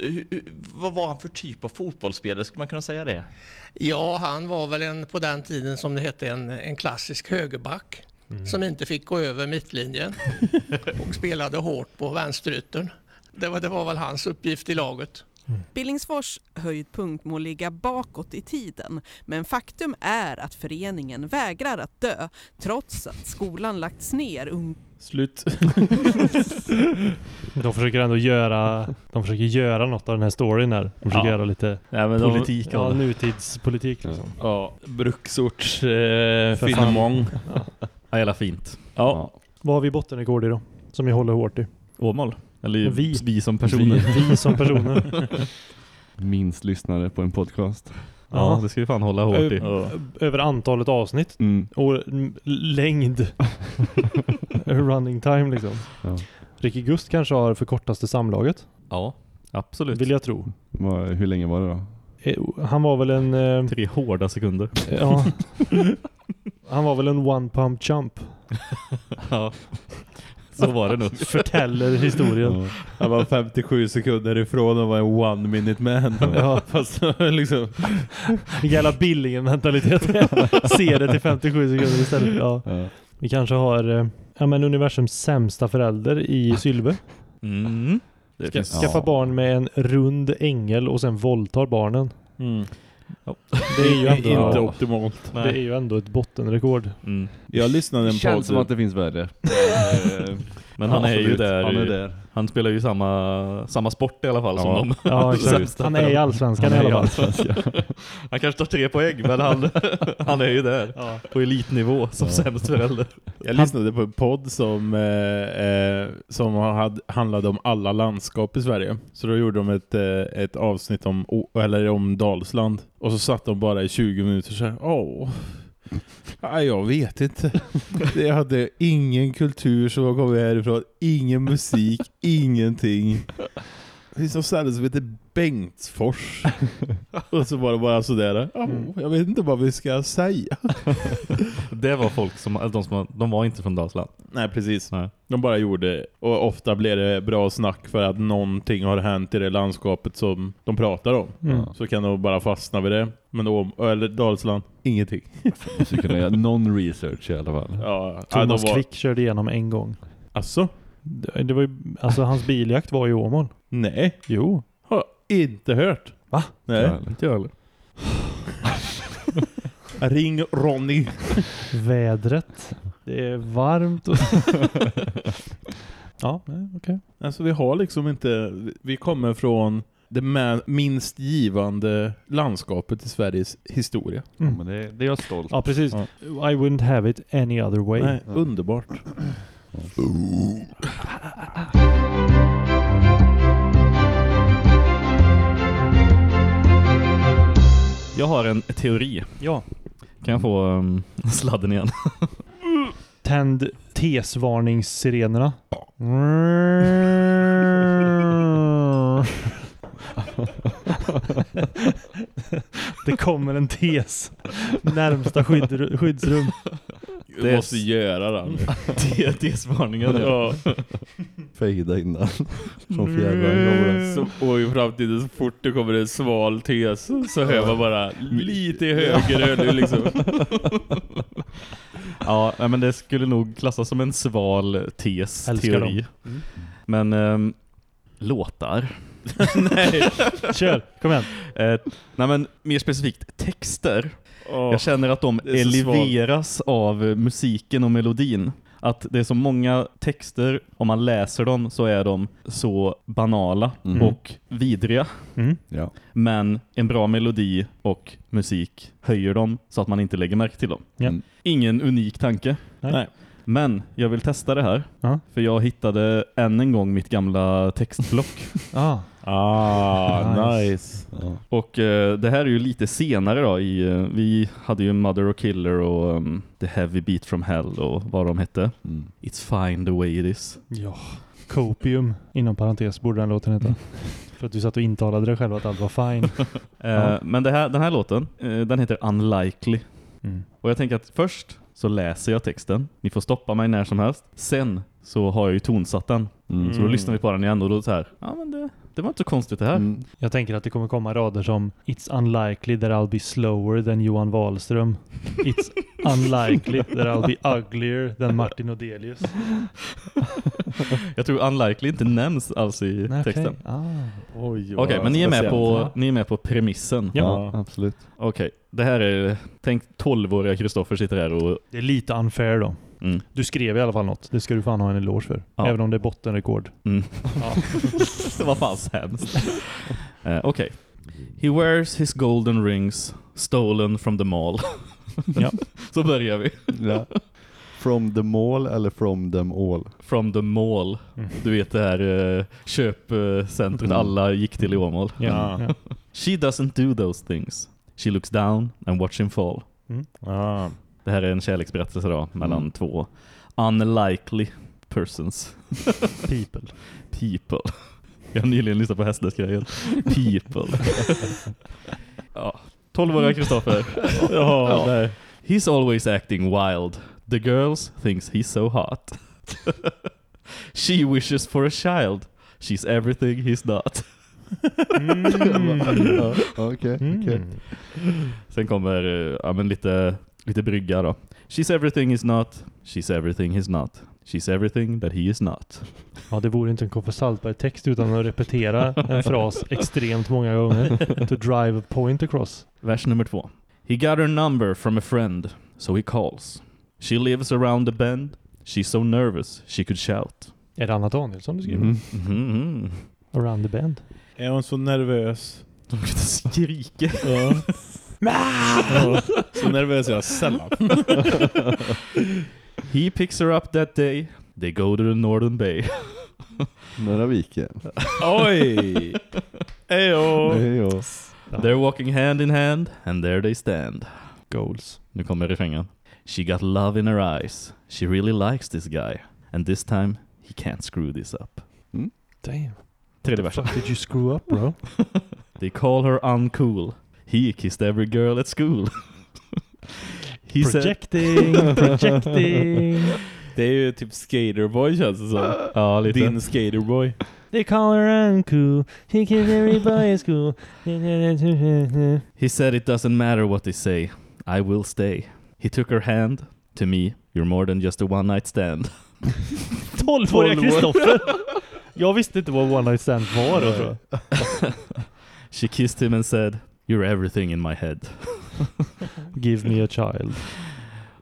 vad var han för typ av fotbollsspelare? Skulle man kunna säga det? Ja, han var väl en, på den tiden som det hette en, en klassisk högerback som inte fick gå över mittlinjen (laughs) och spelade hårt på vänsteryttern. Det var, det var väl hans uppgift i laget. Billingsfors höjdpunkt må ligga bakåt i tiden, men faktum är att föreningen vägrar att dö trots att skolan lagts ner Slut. (laughs) De försöker ändå göra, de försöker göra något av den här storyn där. De försöker Ja. göra lite Nej, men de- Politik ja, nutidspolitik liksom. Ja, bruksorts eh, fan. Finnemong. Ja, jävla fint. Ja. Vad har vi bottenrekord i då? Som vi håller hårt i. Åmål. Eller Vi. vi, som personer. Vi, vi som personer. (laughs) Minst lyssnare på en podcast. Ja, det ska vi fan hålla hårt i. Över antalet avsnitt. Mm. Och längd. (laughs) Running time liksom. Ja. Ricky Gust kanske har för kortaste samlaget. Ja, absolut. Vill jag tro. Hur länge var det då? Eh, Han var väl en... eh, Tre hårda sekunder. Ja. (laughs) Han var väl en one pump chump. ja, så var det nog. Förtäller historien. Han var 57 sekunder ifrån och var en one minute man. Ja. (laughs) Fast liksom... Jävla Billingen-mentalitet. (laughs) Se det till 57 sekunder istället. Ja. Vi kanske har eh, ja, men universums sämsta förälder i Sylve. Mm. Ska, skaffa Ja. barn med en rund ängel och sen våldtar barnen. Mm. Det är ju ändå, Inte ja, optimalt. Det är ju ändå ett bottenrekord. Mm. Jag lyssnade en Känns podd- som att det finns värre. (laughs) Men han är ju absolut. där. Han är i- där. Han spelar ju samma, samma sport i alla fall som Ja. de. Ja, (laughs) exakt. sämsta Han är i Allsvenskan Han i alla fall. (laughs) Han kanske tar tre poäng, men han, (laughs) han är ju där. Ja. På elitnivå som Ja. sämst förälder. Jag lyssnade på en podd som, eh, eh, som hade, handlade om alla landskap i Sverige. Så då gjorde de ett, eh, ett avsnitt om, eller om Dalsland. Och så satt de bara i 20 minuter så här. Åh, Ja, jag vet inte. Jag hade ingen kultur som kom härifrån. Ingen musik, ingenting. Det finns något ställe som heter Bengtsfors. (laughs) Och så var det bara sådär. "Åh, jag vet inte vad vi ska säga. (laughs) Det var folk som, de, som de var inte från Dalsland. Nej, precis. De bara gjorde, och ofta blir det bra snack för att någonting har hänt i det landskapet som de pratar om. Mm. Så kan de bara fastna vid det. Men då, eller Dalsland, ingenting. Så kunna göra någon research i alla fall. Ja, Thomas de var- Quick körde igenom en gång. Alltså? Det, var ju, alltså hans biljakt var i Åmål. Nej. Jo. Har inte hört. Va? Nej. Inte jag heller. (laughs) Ring Ronny. Vädret. Det är varmt. Och (laughs) ja, okej. Alltså vi har liksom inte, vi kommer från det minst givande landskapet i Sveriges historia. Mm. men det, det är jag stolt. Ja, precis. Ja. I wouldn't have it any other way. Nej, underbart. Jag har en teori. Ja. Kan jag få um, (laughs) sladden igen? Tänd tesvarningssirenerna. (laughs) Det kommer en tes. Närmsta skydd, skyddsrum. Du måste göra den. TTS-varningen. (laughs) Ja. (laughs) Fejda innan. Från fjärran kommer. Så, och i framtiden så fort det kommer en sval tes så hör man bara lite höger liksom. (laughs) Ja, men det skulle nog klassas som en sval tes Älskar teori. dem. Mm. Men ehm, låtar. Nej, kör. Kom igen. Eh, nej men mer specifikt texter. Åh, Jag känner att de eleveras av musiken och melodin. Att det är så många texter, om man läser dem så är de så banala Mhm. och vidriga. Mm. Ja. Men en bra melodi och musik höjer dem så att man inte lägger märke till dem. Mm. Ingen unik tanke. Nej. Men jag vill testa det här. Ja. För jag hittade än en gång mitt gamla textblock. (laughs) Ah. Ah, (laughs) Nice. nice. Ja. Och eh, det här är ju lite senare då. I, eh, vi hade ju Mother or Killer och um, The Heavy Beat from Hell och vad de hette. Mm. It's fine the way it is. Ja. Copium, inom parentes, borde den låten heta. (laughs) För att du satt och intalade dig själv att allt var fine. (laughs) Eh, Ja. Men det här, den här låten, eh, den heter Unlikely. Mm. Och jag tänker att först så läser jag texten. Ni får stoppa mig när som helst. Sen så har jag ju tonsatt den. Mm. Så då lyssnar vi på den igen och då så här, ja men det, det var inte så konstigt det här. Mm. Jag tänker att det kommer komma rader som It's unlikely that I'll be slower than Johan Wahlström. It's unlikely that I'll be uglier than Martin Odelius. (laughs) Jag tror Unlikely inte nämns alls i Nej, texten. okej. Ah. Oj, Okej, vad men ni är, med på, Ja. ni är med på premissen. Ja, absolut. Okej, det här är, tänk 12-åriga Kristoffer sitter här och Det är lite unfair då. Mm, Du skrev i alla fall något. Det ska du fan ha en eloge för. Ja. Även om det är bottenrekord. mm. Ja. (laughs) det var fan sämst. Eh, Okej. He wears his golden rings stolen from the mall. Ja. (laughs) Så börjar vi. Ja. From the mall eller from them all? From the mall. Mm. Du vet det här uh, köpcentret Mm. alla gick till i Åmål. Ja. Ja. She doesn't do those things. She looks down and watch him fall. Ah. Det här är en kärleksberättelse då, mellan Mm. två unlikely persons. (laughs) People. People. Jag har nyligen lyssnat på hästnäsgrejen. People. (laughs) ja. 12-åriga Kristoffer. (laughs) Ja, nej. He's always acting wild. The girls thinks he's so hot. She wishes for a child. She's everything he's not. Ja, Okej, Mm. okej. Sen kommer eh, ja, men lite, lite brygga då. She's everything he's not. She's everything he's not. She's everything that he is not. Ja, det vore inte en Koffe Saltberg-text utan att repetera en fras extremt många gånger. To drive a point across. Vers nummer två. He got her number from a friend, so he calls. She lives around the bend. She's so nervous she could shout. Är det Anna Danielsson du skriver? Mhm. Mhm. Around the bend. Är hon så nervös? De skriker. Ja. (laughs) Så nervös jag sällan. (laughs) He picks her up that day. They go to the Northern Bay. (laughs) Norra viken. Oj! Ejo! Hejo. They're walking hand in hand, and there they stand. Goals. Nu kommer refrängen. She got love in her eyes. She really likes this guy. And this time, he can't screw this up. Damn. Tredje What the versen. fuck did you screw up bro? They call her uncool. He kissed every girl at school. (laughs) He said- projecting, (laughs) projecting. Det är ju typ Skaterboy känns det som. (laughs) Ja, lite. Din Skaterboy. They call her uncool. He kissed every boy at school. He said it doesn't matter what they say. I will stay. He took her hand. To me, you're more than just a one night stand. 12-åriga Kristoffer! Jag visste inte vad one night stand var då tror jag. She kissed him and said, You're everything in my head. (laughs) Give me a child.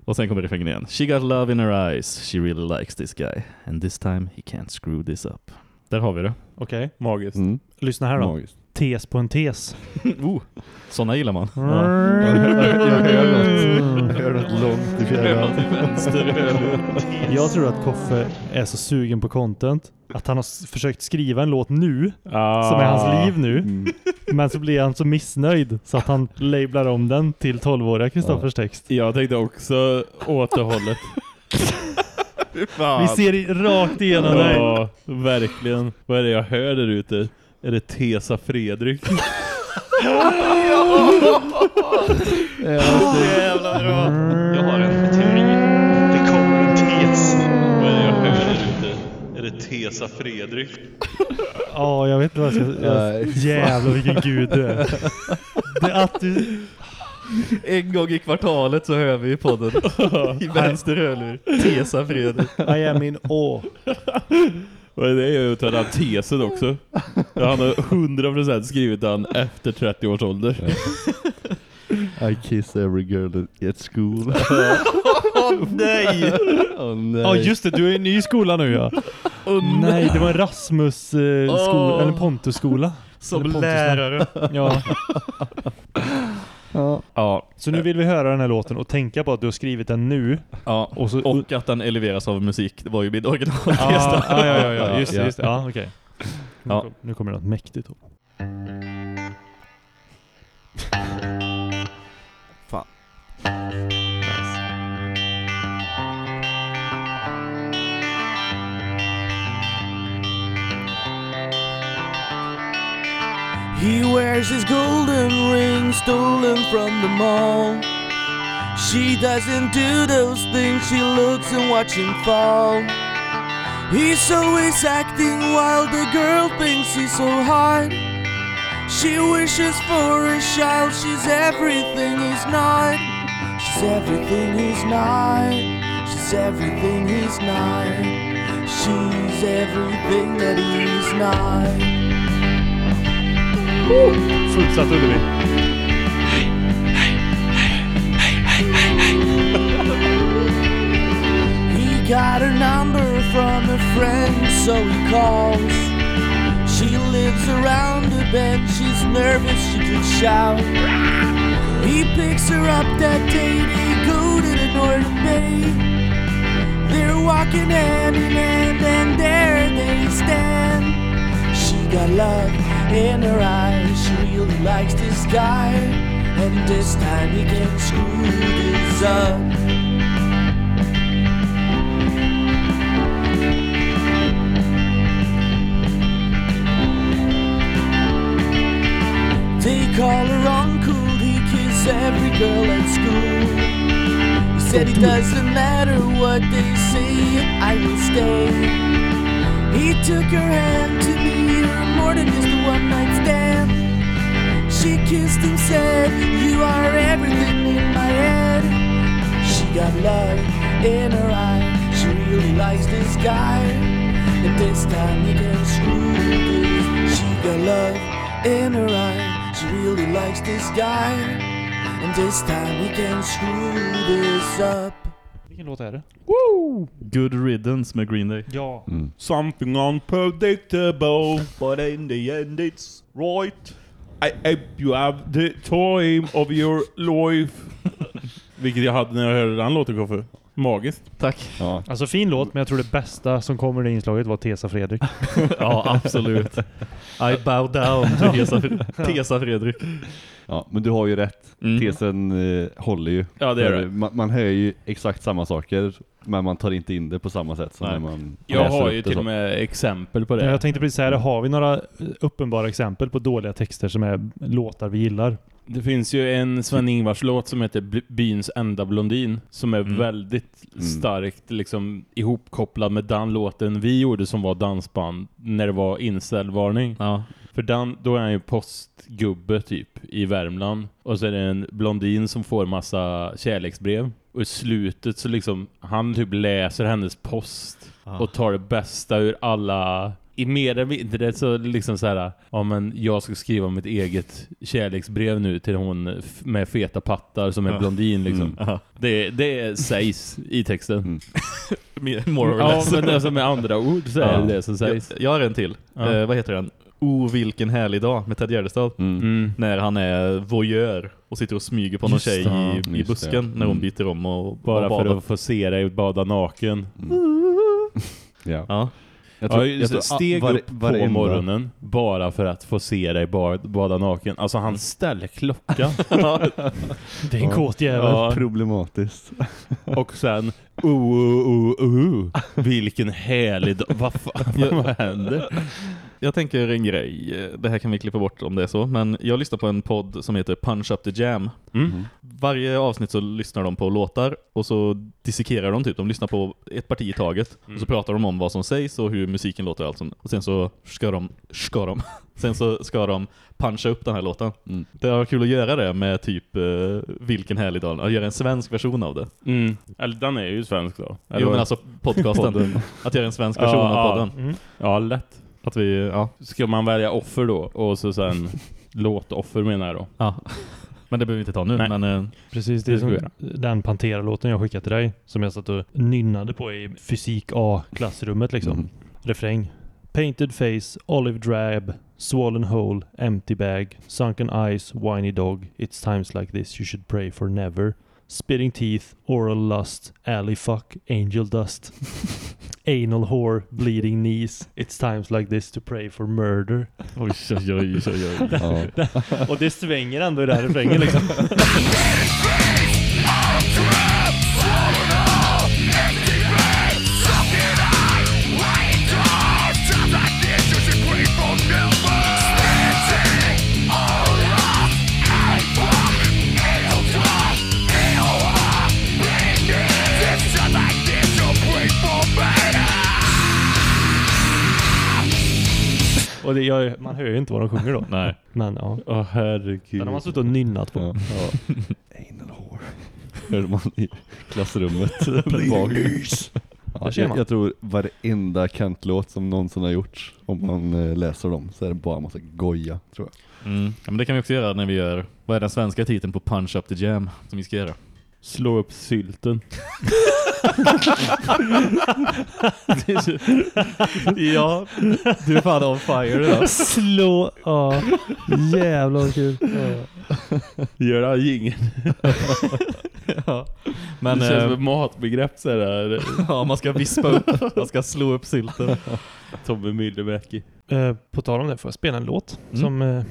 Och sen kommer refrängen igen. She got love in her eyes. She really likes this guy. And this time he can't screw this up. Där har vi det. Okej. Magiskt. Mm. Lyssna här då. Magiskt. Tes på en tes. (laughs) oh, såna gillar man. Ja. Jag, hör något. Jag hör något långt i fjärran. Jag tror att Koffe är så sugen på content att han har försökt skriva en låt nu Ah. som är hans liv nu. Mm. Men så blir han så missnöjd så att han lablar om den till 12-åriga Kristoffers text. Jag tänkte också åt det hållet. (laughs) Vi ser i, rakt igenom dig. Ja, verkligen. Vad är det jag hör där ute? Är det Tesa Fredrik? (laughs) Jävla bra. Jag har en teori. Det kommer en tes. Vad är det jag hör ute? Är det Tesa Fredrik? Ja, jag vet inte vad jag ska... Nej, jävlar vilken gud du är. Det är att du... En gång i kvartalet så hör vi i podden. (laughs) I vänster hörlur. Tesa Fredrik. I am in awe. Vad är det jag uttalar han tesen också? Han har 100% skrivit han efter 30 års ålder. I kiss every girl at school. (laughs) Åh nej! Åh nej. Ja just det, du är ny i skolan nu ja. nej, det var en Rasmus eh, skola, eller Pontus skola. Som Eller Pontus, lärare. Ja. (laughs) Ja. Ja, Så nu vill vi höra den här låten och tänka på att du har skrivit den nu. ja. Och så... Och att den eleveras av musik. Det var ju min original. ja, ja, ja, ja, ja, just det, just det. Ja, okej. Nu, Ja. kom, nu kommer det något mäktigt. Fan. He wears his golden ring stolen from the mall. She doesn't do those things, she looks and watch him fall. He's always acting wild, the girl thinks he's so hard. She wishes for a child, she's everything he's not. She's everything he's not. She's everything he's not. She's everything that he's not. He got her number from a friend, so he calls. She lives around the bend, she's nervous, she could shout. He picks her up that day, they go to the Northern Bay. They're walking hand in hand, and there they stand. She got love in her eyes, she really likes this guy. And this time he can't screw this up. They call her uncle, he kiss every girl at school. He said it doesn't matter what they say, I will stay. He took her hand to her more than just a one night stand. She kissed him, said, You are everything in my head. She got love in her eye. She really likes this guy. And this time he can screw this. She got love in her eye. She really likes this guy. And this time we can screw this up. Låt är det? Woo! Good Riddance med Green Day. Ja. Something unpredictable, but in the end it's right. I hope you have the time of your life. (laughs) Vilket jag hade när jag hörde den låten Koffe. Magiskt. Tack. Ja. Alltså fin låt, men jag tror det bästa som kommer i det inslaget var Tesa Fredrik. (laughs) ja, absolut. I bow down to Tesa, Tesa Fredrik. Ja, men du har ju rätt. Mm. Tesen eh, håller ju. Ja, det är det. Man, man hör ju exakt samma saker, men man tar inte in det på samma sätt som Nej. när man Jag har ju till och med exempel på det. Jag tänkte precis säga det, har vi några uppenbara exempel på dåliga texter som är låtar vi gillar? Det finns ju en Sven-Ingvars låt som heter Byns enda blondin som är Mm. väldigt starkt liksom ihopkopplad med den låten vi gjorde som var dansband när det var inställvarning. Ja. För den, då är han ju postgubbe typ i Värmland och så är det en blondin som får massa kärleksbrev och i slutet så liksom han typ läser hennes post och tar det bästa ur alla i mer eller mindre så liksom så här, ja men jag ska skriva mitt eget kärleksbrev nu till hon med feta pattar som är Ja. blondin liksom. Mm. Ja. Det, det sägs i texten. (laughs) More or ja, less. men alltså med andra ord så är det det som sägs. Jag, jag har en till. Ja. Eh, vad heter den? O vilken härlig dag med Ted Gärdestad. Mm. När han är voyeur och sitter och smyger på någon Just tjej i, i busken det. när hon Mm. byter om och Bara och för att få se dig bada naken. (laughs) Ja. Ja. Jag tror- ja, jag tror- steg var- upp på varenda- morgonen bara för att få se dig bad, bada naken. Alltså han ställer klockan. (laughs) Det är en kåt jävel. Problematiskt. (laughs) Och sen, oh, oh, oh, oh, vilken härlig dag. Vad fan, (laughs) vad händer? Jag tänker en grej, det här kan vi klippa bort om det är så, men jag lyssnar på en podd som heter Punch Up the Jam. Mm. Varje avsnitt så lyssnar de på låtar och så dissekerar de typ, de lyssnar på ett parti i taget och så pratar de om vad som sägs och hur musiken låter och allt sånt. Och sen så ska de, ska de, (laughs) sen så ska de puncha upp den här låten. Det var kul att göra det med typ eh, Vilken härlig dag, att göra en svensk version av det. Mm. Eller den är ju svensk då. Eller Jo men alltså podcasten, (laughs) Podden. att göra en svensk version Ja, av podden. ja. Mm. Ja, lätt. Att vi, ja. Ska man välja offer då? Och så sen (laughs) låtoffer menar jag då. Ja. Men det behöver vi inte ta nu. Nej. Men, eh, Precis, det Det är som den Pantera-låten jag skickade till dig. Som jag satt och nynnade på i fysik A-klassrummet liksom. Mm. Refräng. Painted face, olive drab, swollen hole, empty bag, sunken eyes, whiny dog. It's times like this you should pray for never. Spitting teeth, oral lust, alley fuck, angel dust. (laughs) Anal whore, bleeding knees. It's times like this to pray for murder. Oj, oj, oj, oj, oj. (laughs) och det svänger ändå i den här refrängen liksom. (laughs) Och det ju- man hör ju inte vad de sjunger då. (laughs) Nej. Men ja. Åh herregud. Den har man suttit och nynnat på. Ja. Anal (laughs) whore. Hörde man i klassrummet. (laughs) bak. Ja, jag, jag tror varenda Kent-låt som någonsin har gjorts, om man eh, läser dem, så är det bara en massa goja, tror jag. Mm. Ja, men det kan vi också göra när vi gör, vad är den svenska titeln på Punch Up the Jam som vi ska göra? Slå upp sylten. ja, du är fan on fire idag. Slå, ja. Jävlar vad kul. Ja. Gör det jingeln. ja. Men, det känns eh, som ett matbegrepp så där. ja, man ska vispa upp, man ska slå upp sylten. Tommy Myllymäki. Eh, på tal om det får jag spela en låt Mm. som eh,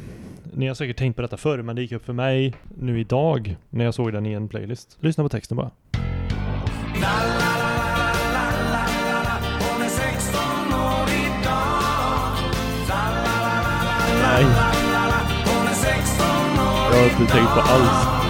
ni har säkert tänkt på detta förr men det gick upp för mig nu idag när jag såg den i en playlist. Lyssna på texten bara. Nej. Jag har inte tänkt på alls.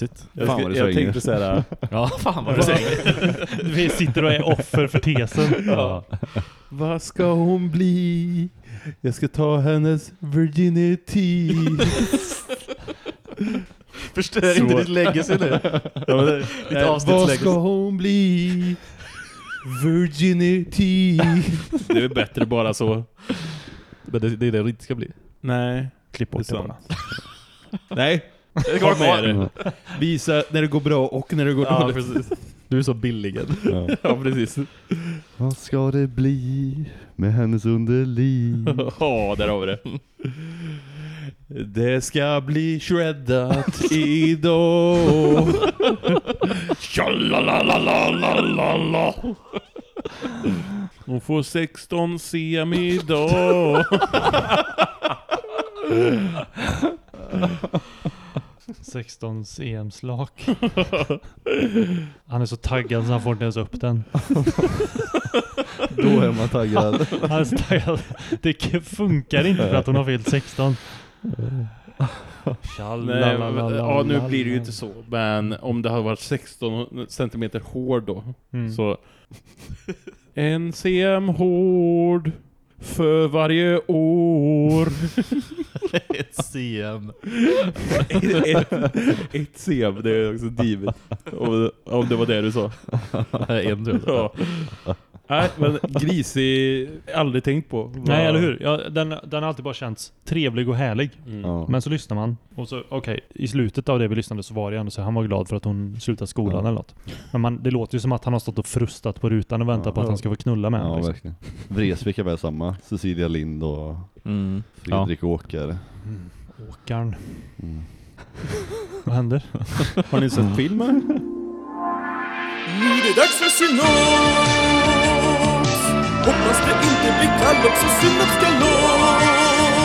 Mysigt. Jag, Fan vad du jag tänkte säga (laughs) Ja, fan vad du säger. Vi sitter och är offer för tesen. Ja. Vad ska hon bli? Jag ska ta hennes virginity. (laughs) Förstör inte ditt legacy nu. (laughs) Ja, men det- Ditt nej, Vad ska hon bli? Virginity. Det är väl bättre bara så. Men det, det är det det inte ska bli. Nej. Klipp bort Det det bara. Nej. Det med kvar. det. Visa när det går bra och när det går Ja, dåligt. precis. Du är så billig. Ja. (laughs) Ja, precis. Vad ska det bli med hennes underliv? (laughs) Ja, där har vi det. Det ska bli shreddat idag. (laughs) Tjalalalalala. Hon får 16 cm idag. 16 EM-slak. (laughs) Han är så taggad så han får inte ens upp den. Då är man taggad. (laughs) Han är så taggad. Det funkar inte för att hon har fyllt 16. Nej, men, ja, nu blir det ju inte så. Men om det hade varit 16 centimeter hård då. Mm. Så (laughs) en cm hård för varje år. (laughs) Ett CM. (laughs) ett, ett cm, det är också divet. Om, om det var det du sa. (laughs) En tror jag. Ja. Nej, men grisig, aldrig tänkt på. Vad- Nej, eller hur? Ja, den, den har alltid bara känts trevlig och härlig. Mm. Ja. Men så lyssnar man och så, okej, i slutet av det vi lyssnade så var det ändå så han var glad för att hon slutade skolan Ja. eller något. Men man, det låter ju som att han har stått och frustat på rutan och väntat Ja. på att han ska få knulla med henne. Ja, liksom. verkligen. Vreeswijk är väl samma. Cecilia Lind och Mm. Fredrik Åkare. Åkarn. Mm. (laughs) Vad händer? Har ni sett filmen? Nu är det dags för Guck, was der in der Blick sind noch gelobt.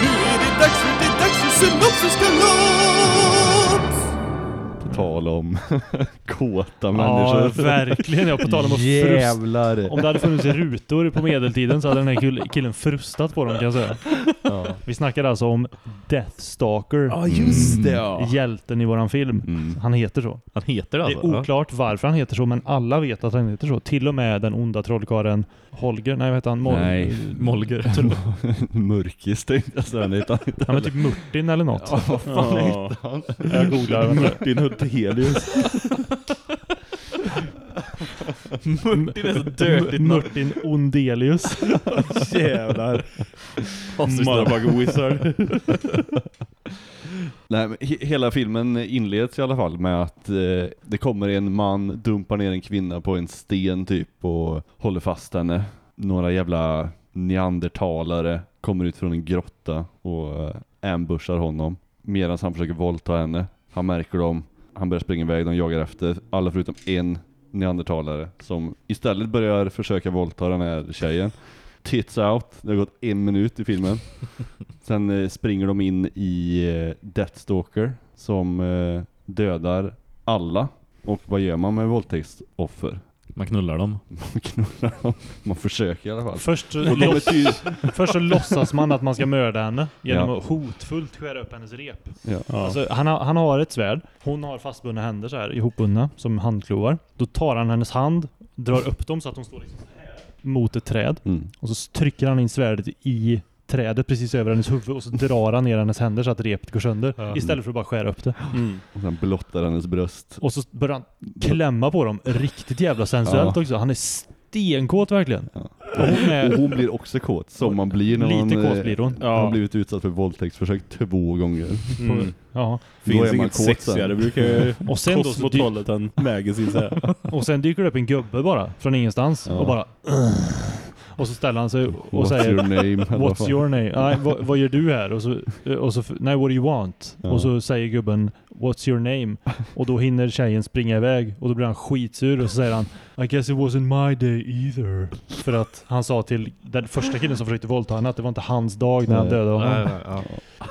Nur die Taxi, die Taxi sind noch gelobt. Tal om (laughs) kåta Ja, människor. verkligen. Ja, på tal om att frust- Jävlar. Om det hade funnits rutor på medeltiden så hade den här kill- killen frustat på dem kan jag säga. Ja. Vi snackar alltså om Deathstalker. Ja, just det ja. Hjälten i våran film. Mm. Han heter så. Han heter det Det alltså? är oklart varför han heter så, men alla vet att han heter så. Till och med den onda trollkarlen Holger, nej vad heter han? Mol- Nej. Molger. (laughs) Mörkis tänkte jag säga. Heter han inte Han är typ Murtin eller något. Ja, vad fan Ja. hette han? Jag googlar. Martin Hurtelius. Murtin är så dirty. Murtin Ondelius. Jävlar. Motherfucker wizard. Nej, men he- hela filmen inleds i alla fall med att eh, det kommer en man, dumpar ner en kvinna på en sten typ och håller fast henne. Några jävla neandertalare kommer ut från en grotta och eh, ambushar honom medan han försöker våldta henne. Han märker dem, han börjar springa iväg, de jagar efter. Alla förutom en neandertalare som istället börjar försöka våldta den här tjejen. Tits out, det har gått en minut i filmen. Sen eh, springer de in i eh, Deathstalker som eh, dödar alla. Och vad gör man med våldtäktsoffer? Man knullar dem. Man knullar dem. Man försöker i alla fall. Först de loss, först så låtsas man att man ska mörda henne genom Ja. att hotfullt skära upp hennes rep. Ja. Alltså, han, har, han har ett svärd, hon har fastbundna händer så här ihopbundna som handklovar. Då tar han hennes hand, drar upp dem så att hon står liksom så här mot ett träd. Mm. Och så trycker han in svärdet i trädet precis över hennes huvud och så drar han ner hennes händer så att repet går sönder. Ja. Istället för att bara skära upp det. Mm. Och sen blottar hennes bröst. Och så börjar han klämma på dem riktigt jävla sensuellt Ja. också. Han är stenkåt verkligen. Ja. Och hon är- Och hon blir också kåt, som man blir när Lite man kåt eh, blir hon. har blivit utsatt för våldtäktsförsök två gånger. Mm. Ja. Då Finns inget kåt sexigare sen. brukar ju (laughs) Och sen Cosmopolitan Magazine säga. (laughs) Och sen dyker det upp en gubbe bara, från ingenstans. Ja. Och bara... Och så ställer han sig och What's säger your name? What's your name? Nej, vad, vad gör du här? Och så, och så, nej, what do you want? Ja. Och så säger gubben What's your name? Och då hinner tjejen springa iväg och då blir han skitsur och så säger han I guess it wasn't my day either. För att han sa till den första killen som försökte våldta henne att det var inte hans dag när han dödade honom. Nej, nej, ja.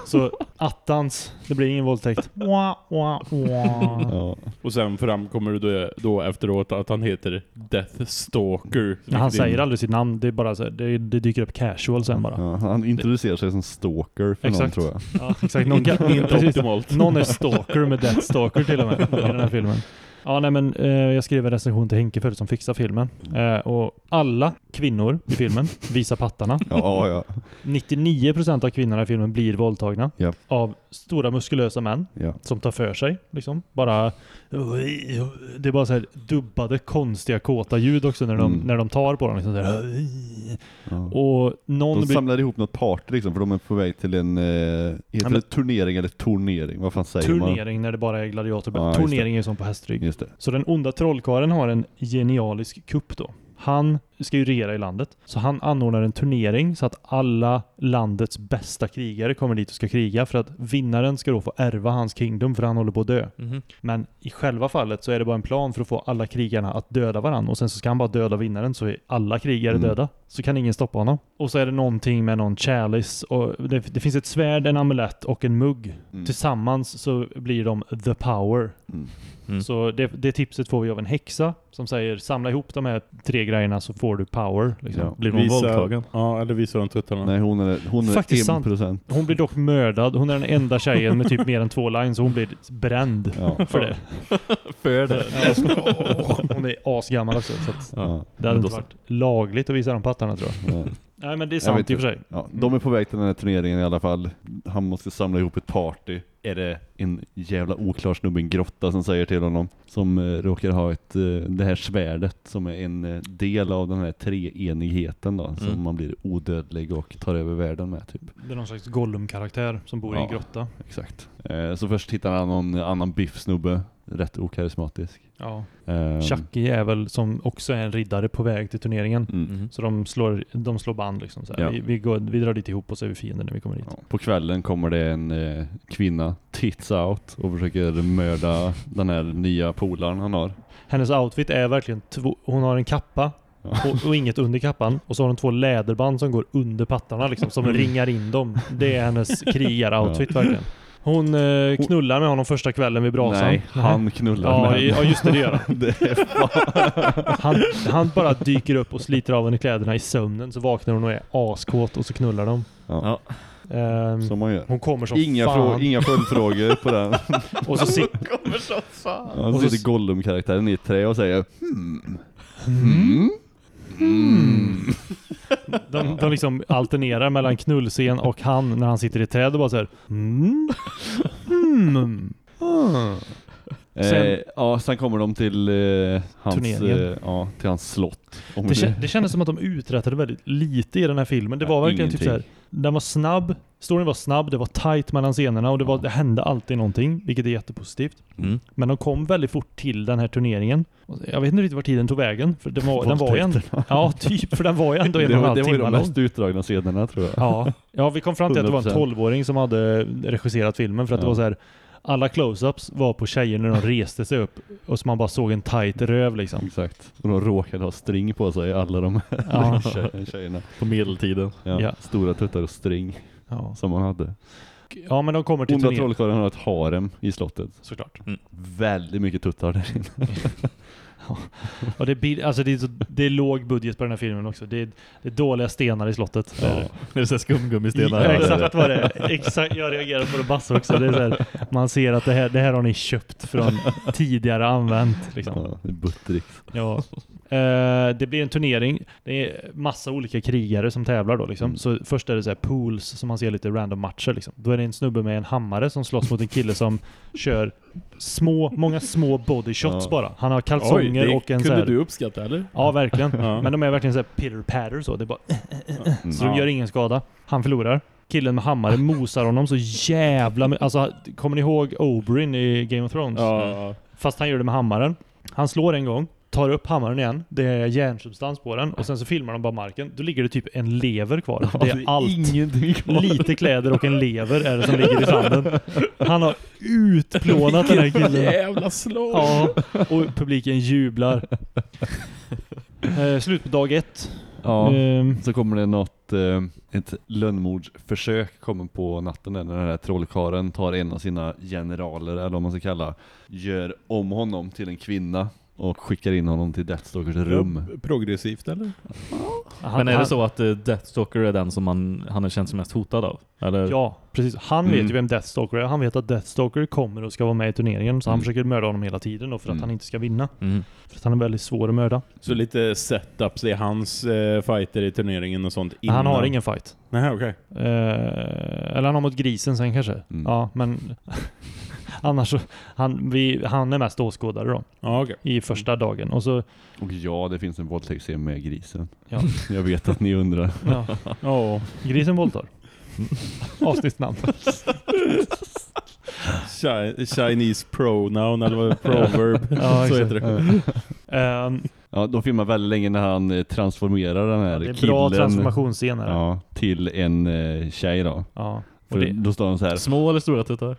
Så attans, det blir ingen våldtäkt. Wah, wah, wah. Ja. Och sen framkommer det då, då efteråt att han heter Deathstalker. Ja, han säger aldrig sitt namn, det är bara så här, det, det dyker upp casual sen bara. Ja, han introducerar sig som stalker för Exakt. någon tror jag. Ja, exakt. Någon, kan, Inte optimalt. någon är stalker Joker med Deathstalker till och med i den här filmen. Ja, nej men eh, jag skrev en recension till Henke förut som fixar filmen. Eh, och alla kvinnor i filmen visar pattarna. (laughs) Ja, ja. 99% av kvinnorna i filmen blir våldtagna Ja. av stora muskulösa män Ja. som tar för sig. Liksom. Bara, det är bara så här dubbade konstiga kåta ljud också när de, Mm. när de tar på dem. Liksom. Och någon De blir- samlar ihop något party liksom, för de är på väg till en, eh, heter men- turnering eller turnering? Vad fan säger man? Turnering när det bara är gladiator. Turnering är som på hästrygg. Så den onda trollkaren har en genialisk kupp då. Han ska ju regera i landet. Så han anordnar en turnering så att alla landets bästa krigare kommer dit och ska kriga för att vinnaren ska då få ärva hans kingdom för han håller på att dö. Mhm. Men i själva fallet så är det bara en plan för att få alla krigarna att döda varandra och sen så ska han bara döda vinnaren så är alla krigare Mm. döda. Så kan ingen stoppa honom. Och så är det någonting med någon chalice och det, det finns ett svärd, en amulett och en mugg. Mm. Tillsammans så blir de the power. Mm. Mm. Så det, det tipset får vi av en häxa som säger samla ihop de här tre grejerna så får du power. Liksom. Ja. Blir hon våldtagen? Ja, eller visar de tuttarna? Nej, hon är, hon är Faktiskt 1%. sant. Hon blir dock mördad. Hon är den enda tjejen med typ mer än två lines så hon blir bränd Ja. för det. (laughs) För det. Hon är asgammal också. Så att Ja. det hade inte varit lagligt att visa de pattarna tror jag. Nej men det är sant i och för sig. Ja, de är på väg till den här turneringen i alla fall. Han måste samla ihop ett party. Är det en jävla oklar snubbe i en grotta som säger till honom. Som eh, råkar ha ett, eh, det här svärdet som är en eh, del av den här treenigheten då. Som Mm. man blir odödlig och tar över världen med typ. Det är någon slags Gollum-karaktär som bor i en grotta. Exakt. Eh, så först hittar han någon annan biffsnubbe. Rätt okarismatisk. Ja. Eh, Chucky är väl som också är en riddare på väg till turneringen. Mm. Mhm. Så de slår, de slår band liksom. Så här. Ja. Vi, vi, går, vi drar dit ihop och så är vi fiender när vi kommer dit. Ja. På kvällen kommer det en eh, kvinna, tits out, och försöker mörda den här nya polaren han har. Hennes outfit är verkligen två, hon har en kappa och, och inget under kappan. Och så har hon två läderband som går under pattarna liksom, som (laughs) ringar in dem. Det är hennes (laughs) krigar-outfit verkligen. Hon eh, knullar med honom första kvällen vid brasan. Nej, han knullar ja, med henne. Ja, just det, det gör han. (laughs) Det är fan- han. Han bara dyker upp och sliter av henne kläderna i sömnen. Så vaknar hon och är askåt och så knullar de. Ja. Ehm, Som man gör. hon kommer som Inga, fan. frå- inga följdfrågor på den. (laughs) Och så sit- kommer som fan. Ja, Och så sitter Gollum-karaktären i ett trä och säger hmm. Mm. De, de liksom alternerar mellan knullscen och han när han sitter i träd och bara såhär mm. mm. Eh, Sen- ja, sen kommer de till eh, hans, eh, ja, till hans slott. Om Det, det kändes som att de uträttade väldigt lite i den här filmen. Det var Ja, verkligen typ ingenting. såhär, den var snabb, storyn var snabb, det var tight mellan scenerna och det, var, det hände alltid någonting, vilket är jättepositivt. Mm. Men de kom väldigt fort till den här turneringen. Jag vet inte riktigt var tiden tog vägen, för den var, den var ju ändå... Ja, typ, för den var ju ändå en det, och en var, halv det var ju timme de mest utdragna scenerna tror jag. Ja. ja, vi kom fram till att det var en 100%. 12-åring som hade regisserat filmen för att det Ja. var så här. Alla close-ups var på tjejer när de reste sig upp och så man bara såg en tight röv liksom. Exakt. Och de råkade ha string på sig, alla de Ja. (laughs) tje- tjejerna. På medeltiden. Ja, Ja. Stora tuttar och string. Ja. Som man hade. Ja, men de kommer till Onda trollkarlen har ett harem i slottet. Såklart. Väldigt mycket tuttar där inne. (laughs) Och det, är bil- alltså det, är så, det är låg budget på den här filmen också. Det är, det är dåliga stenar i slottet. Ja. Det är så skumgummistenar. Ja, exakt vad det är. Exakt, jag reagerar på det massor också. Det är så här, man ser att det här, det här har ni köpt från tidigare använt. Liksom. Ja, det är buttrigt. Ja. Eh, det blir en turnering. Det är massa olika krigare som tävlar då liksom. Mm. Så först är det så här pools som man ser lite random matcher liksom. Då är det en snubbe med en hammare som slåss mot en kille som kör små, många små body shots Ja. bara. Han har kalsonger det och en så kunde här, du uppskatta eller? Ja, verkligen. Ja. Men de är verkligen så här pitter patter så. Det är bara Mm. Så de gör ingen skada. Han förlorar. Killen med hammare mosar honom så jävla Alltså, kommer ni ihåg Oberyn i Game of Thrones? Ja. Fast han gör det med hammaren. Han slår en gång, tar upp hammaren igen, det är järnsubstans på den och sen så filmar de bara marken. Då ligger det typ en lever kvar. det är allt. Ingenting kvar. Lite kläder och en lever är det som ligger i sanden. Han har utplånat den här killen. Jävla slag! Ja, och publiken jublar. Eh, slut på dag ett. Ja, Ehm, så kommer det något, eh, ett lönnmordsförsök kommer på natten där när den här trollkaren tar en av sina generaler, eller vad man ska kalla, gör om honom till en kvinna och skickar in honom till Deathstalkers rum. Progressivt eller? Men är det så att eh, Deathstalker är den som han är känd som mest hotad av? Eller? Ja, precis. Han Mm. vet ju vem Deathstalker är. Han vet att Deathstalker kommer och ska vara med i turneringen. Så han Mm. försöker mörda honom hela tiden då för att Mm. han inte ska vinna. Mm. För att han är väldigt svår att mörda. Så lite setups i hans eh, fighter i turneringen och sånt Han har innan. ingen fight. Nej, okej. Eh, eller han har mot grisen sen kanske. Mm. Ja, men annars så, han, vi, han är mest åskådare då. Ja, okej. I första dagen. Och så, Och ja, det finns en våldtäktsscen med grisen. Ja. (laughs) Jag vet att ni undrar. ja. Ja. Grisen våldtar. (laughs) Avsnittsnamn. Chi- Chinese pronoun eller vad proverb. (laughs) Ja, så exakt. heter det. Ehm, Ja, de filmar väldigt länge när han eh, transformerar den här det är killen. bra transformationsscener. Ja, till en eh, tjej då. Ja. För det, då står han så här. Små eller stora tuttar?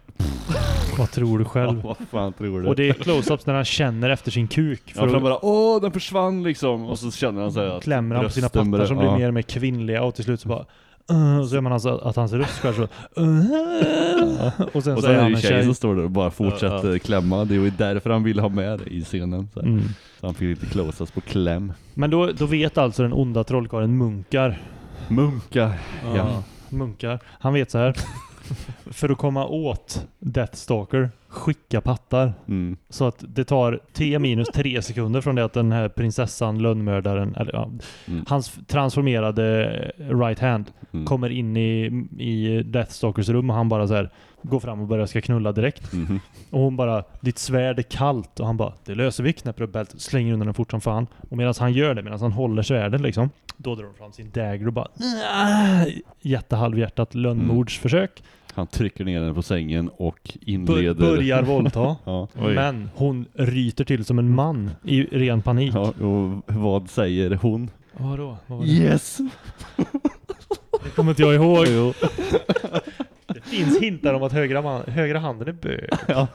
(laughs) vad tror du själv? Ja, vad fan tror du? Och det är close-ups när han känner efter sin kuk. Ja, för han bara åh den försvann liksom. Och så känner han så här att klämmer han på sina pattar som blir ja. mer och mer kvinnliga och till slut så bara "Uh", och så gör man alltså att hans röst skär så "Uh", (laughs) och sen Och sen är är det ju en tjejen tjej. som står där och bara fortsätter Ja, klämma. Det är ju därför han ville ha med det i scenen. Så, här. Mm. så han fick lite close-ups på kläm. Men då, då vet alltså den onda trollkarlen Munkar. Munkar. Ja. Munkar. Han vet så här. (laughs) För att komma åt Deathstalker, skicka pattar. Mm. Så att det tar T minus tre sekunder från det att den här prinsessan, lönnmördaren, eller ja, Mm. hans transformerade right hand Mm. kommer in i, i Deathstalkers rum och han bara så här går fram och börjar ska knulla direkt. Mhm. Och hon bara, ditt svärd är kallt. Och han bara, det löser vi, knäpper upp bältet, slänger undan den fort som fan. Och medan han gör det, medan han håller svärdet liksom, då drar hon fram sin dagger och bara jättehalvhjärtat lönnmordsförsök. Han trycker ner henne på sängen och inleder... börjar våldta. (laughs) ja. Men hon ryter till som en man i ren panik. ja, och vad säger hon? Vadå? Vad var det? Yes! Det kommer inte jag ihåg. (laughs) (laughs) Det finns hintar om att högra, man, högra handen är bög. (laughs) Ja.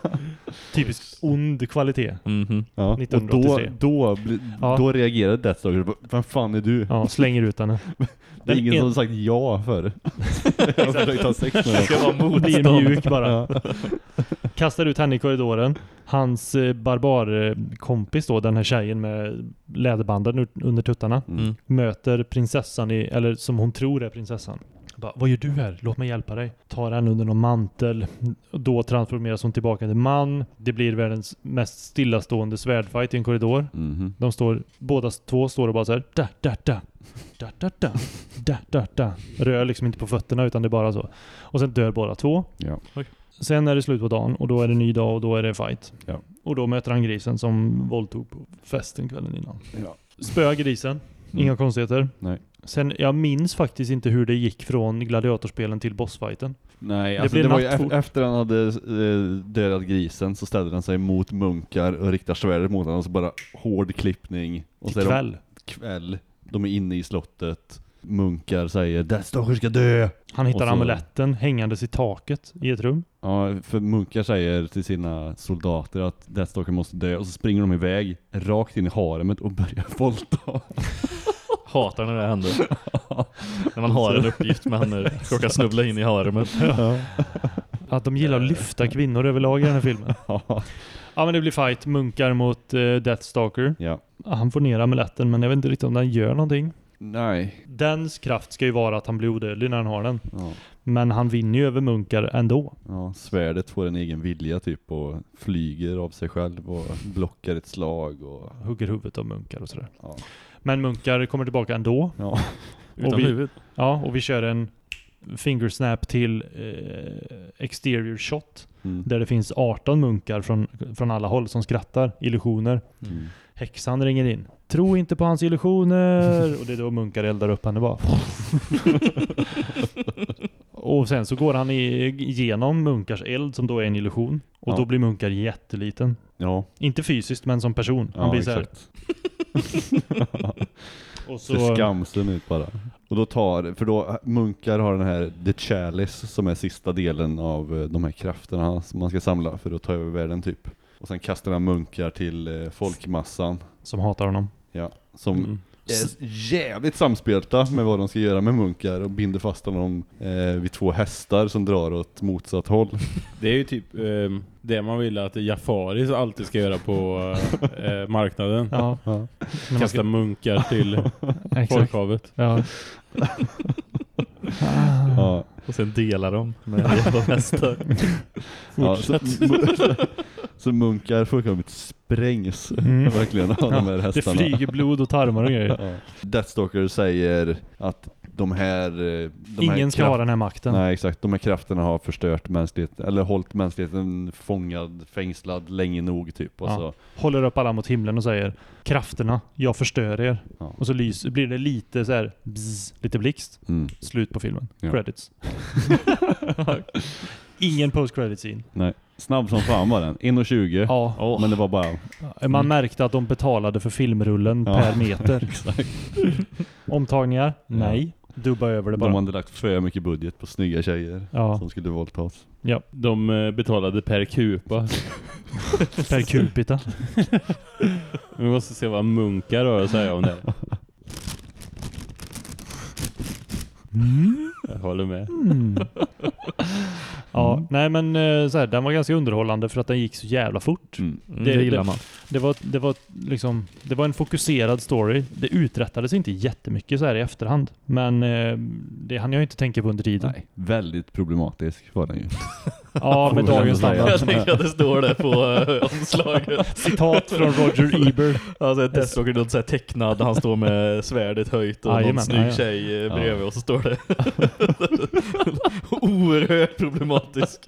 Typiskt ond kvalitet. Mhm. Ja. Och då, 1983. då, bli, Ja. då reagerar Deathstalker. bara, Vem fan är du? Ja, slänger ut henne. (laughs) Det är ingen en- som sagt ja förr. (laughs) jag har försökt ha sex med Det ska vara. Blir mjuk bara. Ja. Kastar ut henne i korridoren. Hans eh, barbarkompis då, den här tjejen med läderbanden under tuttarna, Mm. möter prinsessan i, eller som hon tror är prinsessan. Bara, Vad gör du här? Låt mig hjälpa dig. Tar henne under någon mantel. Då transformeras hon tillbaka till man. Det blir världens mest stillastående svärdfight i en korridor. Mhm. De står, båda två står och bara så här, da, da, da, da, da, da, da, da, da. Rör liksom inte på fötterna utan det är bara så. Och sen dör båda två. Ja. Sen är det slut på dagen och då är det ny dag och då är det fight. Ja. Och då möter han grisen som våldtog på festen kvällen innan. Ja. Spöar grisen. Mm. Inga konstigheter. Nej. Sen, jag minns faktiskt inte hur det gick från gladiatorspelen till bossfighten. Nej, Det alltså det, var ju efter, han hade eh, dödat grisen så ställde han sig mot munkar och riktar svärdet mot honom och så bara hård klippning. Och Till så är de- kväll. kväll. De är inne i slottet. Munkar säger Deathstalker ska dö! Han hittar så- amuletten hängandes i taket i ett rum. Ja, för munkar säger till sina soldater att Deathstalker måste dö och så springer de iväg rakt in i haremet och börjar (laughs) våldta. (laughs) Hatar när det händer. (laughs) när man har en uppgift men råkar snubbla in i haremet. Ja. Att de gillar att lyfta kvinnor överlag i den här filmen. Ja. Ja men det blir fight, munkar mot uh, Deathstalker. Ja. Han får ner amuletten men jag vet inte riktigt om den gör någonting. Nej. Dens kraft ska ju vara att han blir odödlig när han har den. Ja. Men han vinner ju över munkar ändå. Ja, svärdet får en egen vilja typ och flyger av sig själv och blockar ett slag och... Hugger huvudet av munkar och sådär. Ja. Men munkar kommer tillbaka ändå. Ja. (laughs) Utan och vi, huvud. Ja, och vi kör en fingersnap till eh, exterior shot. Mm. Där det finns 18 munkar från, från alla håll som skrattar. Illusioner. Mm. Häxan ringer in. Tro inte på hans illusioner! Och det är då munkar eldar upp henne bara. (laughs) och sen så går han igenom munkars eld som då är en illusion. Och Ja. då blir munkar jätteliten. Ja. Inte fysiskt men som person. Han Ja, blir så här. exakt. (laughs) Och så- Ser skamsen ut bara. Och då tar, för då, munkar har den här The Chalice som är sista delen av eh, de här krafterna som man ska samla för att ta över världen typ. Och sen kastar han munkar till eh, folkmassan. Som hatar honom. Ja, som Mm. är jävligt samspelta med vad de ska göra med munkar och binder fast dem eh, vid två hästar som drar åt motsatt håll. Det är ju typ eh, det man vill att Jafaris alltid ska göra på eh, marknaden. Ja. Kasta munkar till (laughs) folkhavet. Ja. Ja. (laughs) Och sen delar de med hästar. (laughs) Ja, så, så munkar fullkomligt sprängs Mm. verkligen av de här Ja, hästarna. Det flyger blod och tarmar och grejer. Ja. Deathstalker säger att de här... eh, De här Ingen ska ha den här makten. Nej exakt, de här krafterna har förstört mänskligheten, eller hållit mänskligheten fångad, fängslad länge nog typ. Och Ja. så, Håller upp alla mot himlen och säger Krafterna, jag förstör er. Ja. Och så lys, blir det lite så här, bzz, lite blixt. Mm. Slut på filmen. Ja. Credits. (laughs) Ingen post credits scene. nej. Snabb som fan var den, 1,20 Ja. men det var bara... Man märkte att de betalade för filmrullen Ja. per meter. (laughs) (laughs) Omtagningar? Nej. Dubba över det bara. De hade lagt för mycket budget på snygga tjejer Ja. som skulle våldtas. Ja. De eh, betalade per kupa. (laughs) Per kupita. (laughs) Vi måste se vad munkar har att säga om det. Jag håller med. Mm. (laughs) Ja, nej men eh, så här, den var ganska underhållande för att den gick så jävla fort. Mm. det gillar man. Det var, det var liksom, det var en fokuserad story. Det uträttades inte jättemycket så här i efterhand. Men eh, det hann jag inte tänka på under tiden. Nej, väldigt problematisk var den ju. (laughs) Ja, med (laughs) dagens standard. Jag tänker att det står det på äh, omslaget. Citat från Roger Ebert. Alltså ett Deathstalker något så här tecknad, han står med svärdet höjt och Jajamän, någon snygg tjej eh, bredvid Ja. och så står det (laughs) Oerhört problematisk.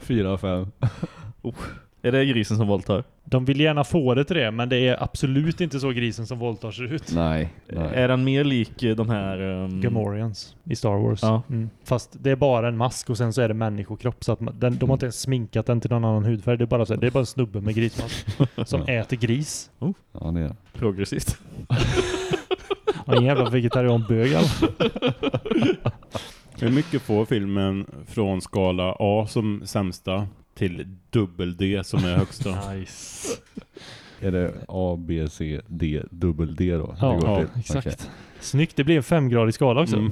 Fyra av fem. Är det grisen som våldtar? De vill gärna få det till det, men det är absolut inte så grisen som våldtar ser ut. Nej, nej. Är den mer lik eh, de här... Um... Gamorreans i Star Wars. Ja. Mm. Fast det är bara en mask och sen så är det människokropp. Så att man, den, de har inte ens sminkat den till någon annan hudfärg. Det är bara, så här, det är bara en snubbe med grismask (laughs) som äter gris. Ja, det är. Progressivt. (laughs) En jävla vegetarianbög alltså. Hur mycket får filmen från skala A som sämsta till dubbel D som är högsta? Nice. Är det A, B, C, D, dubbel D då? Ja, ja exakt. Okej. Snyggt, det blir en femgradig skala också. Mm.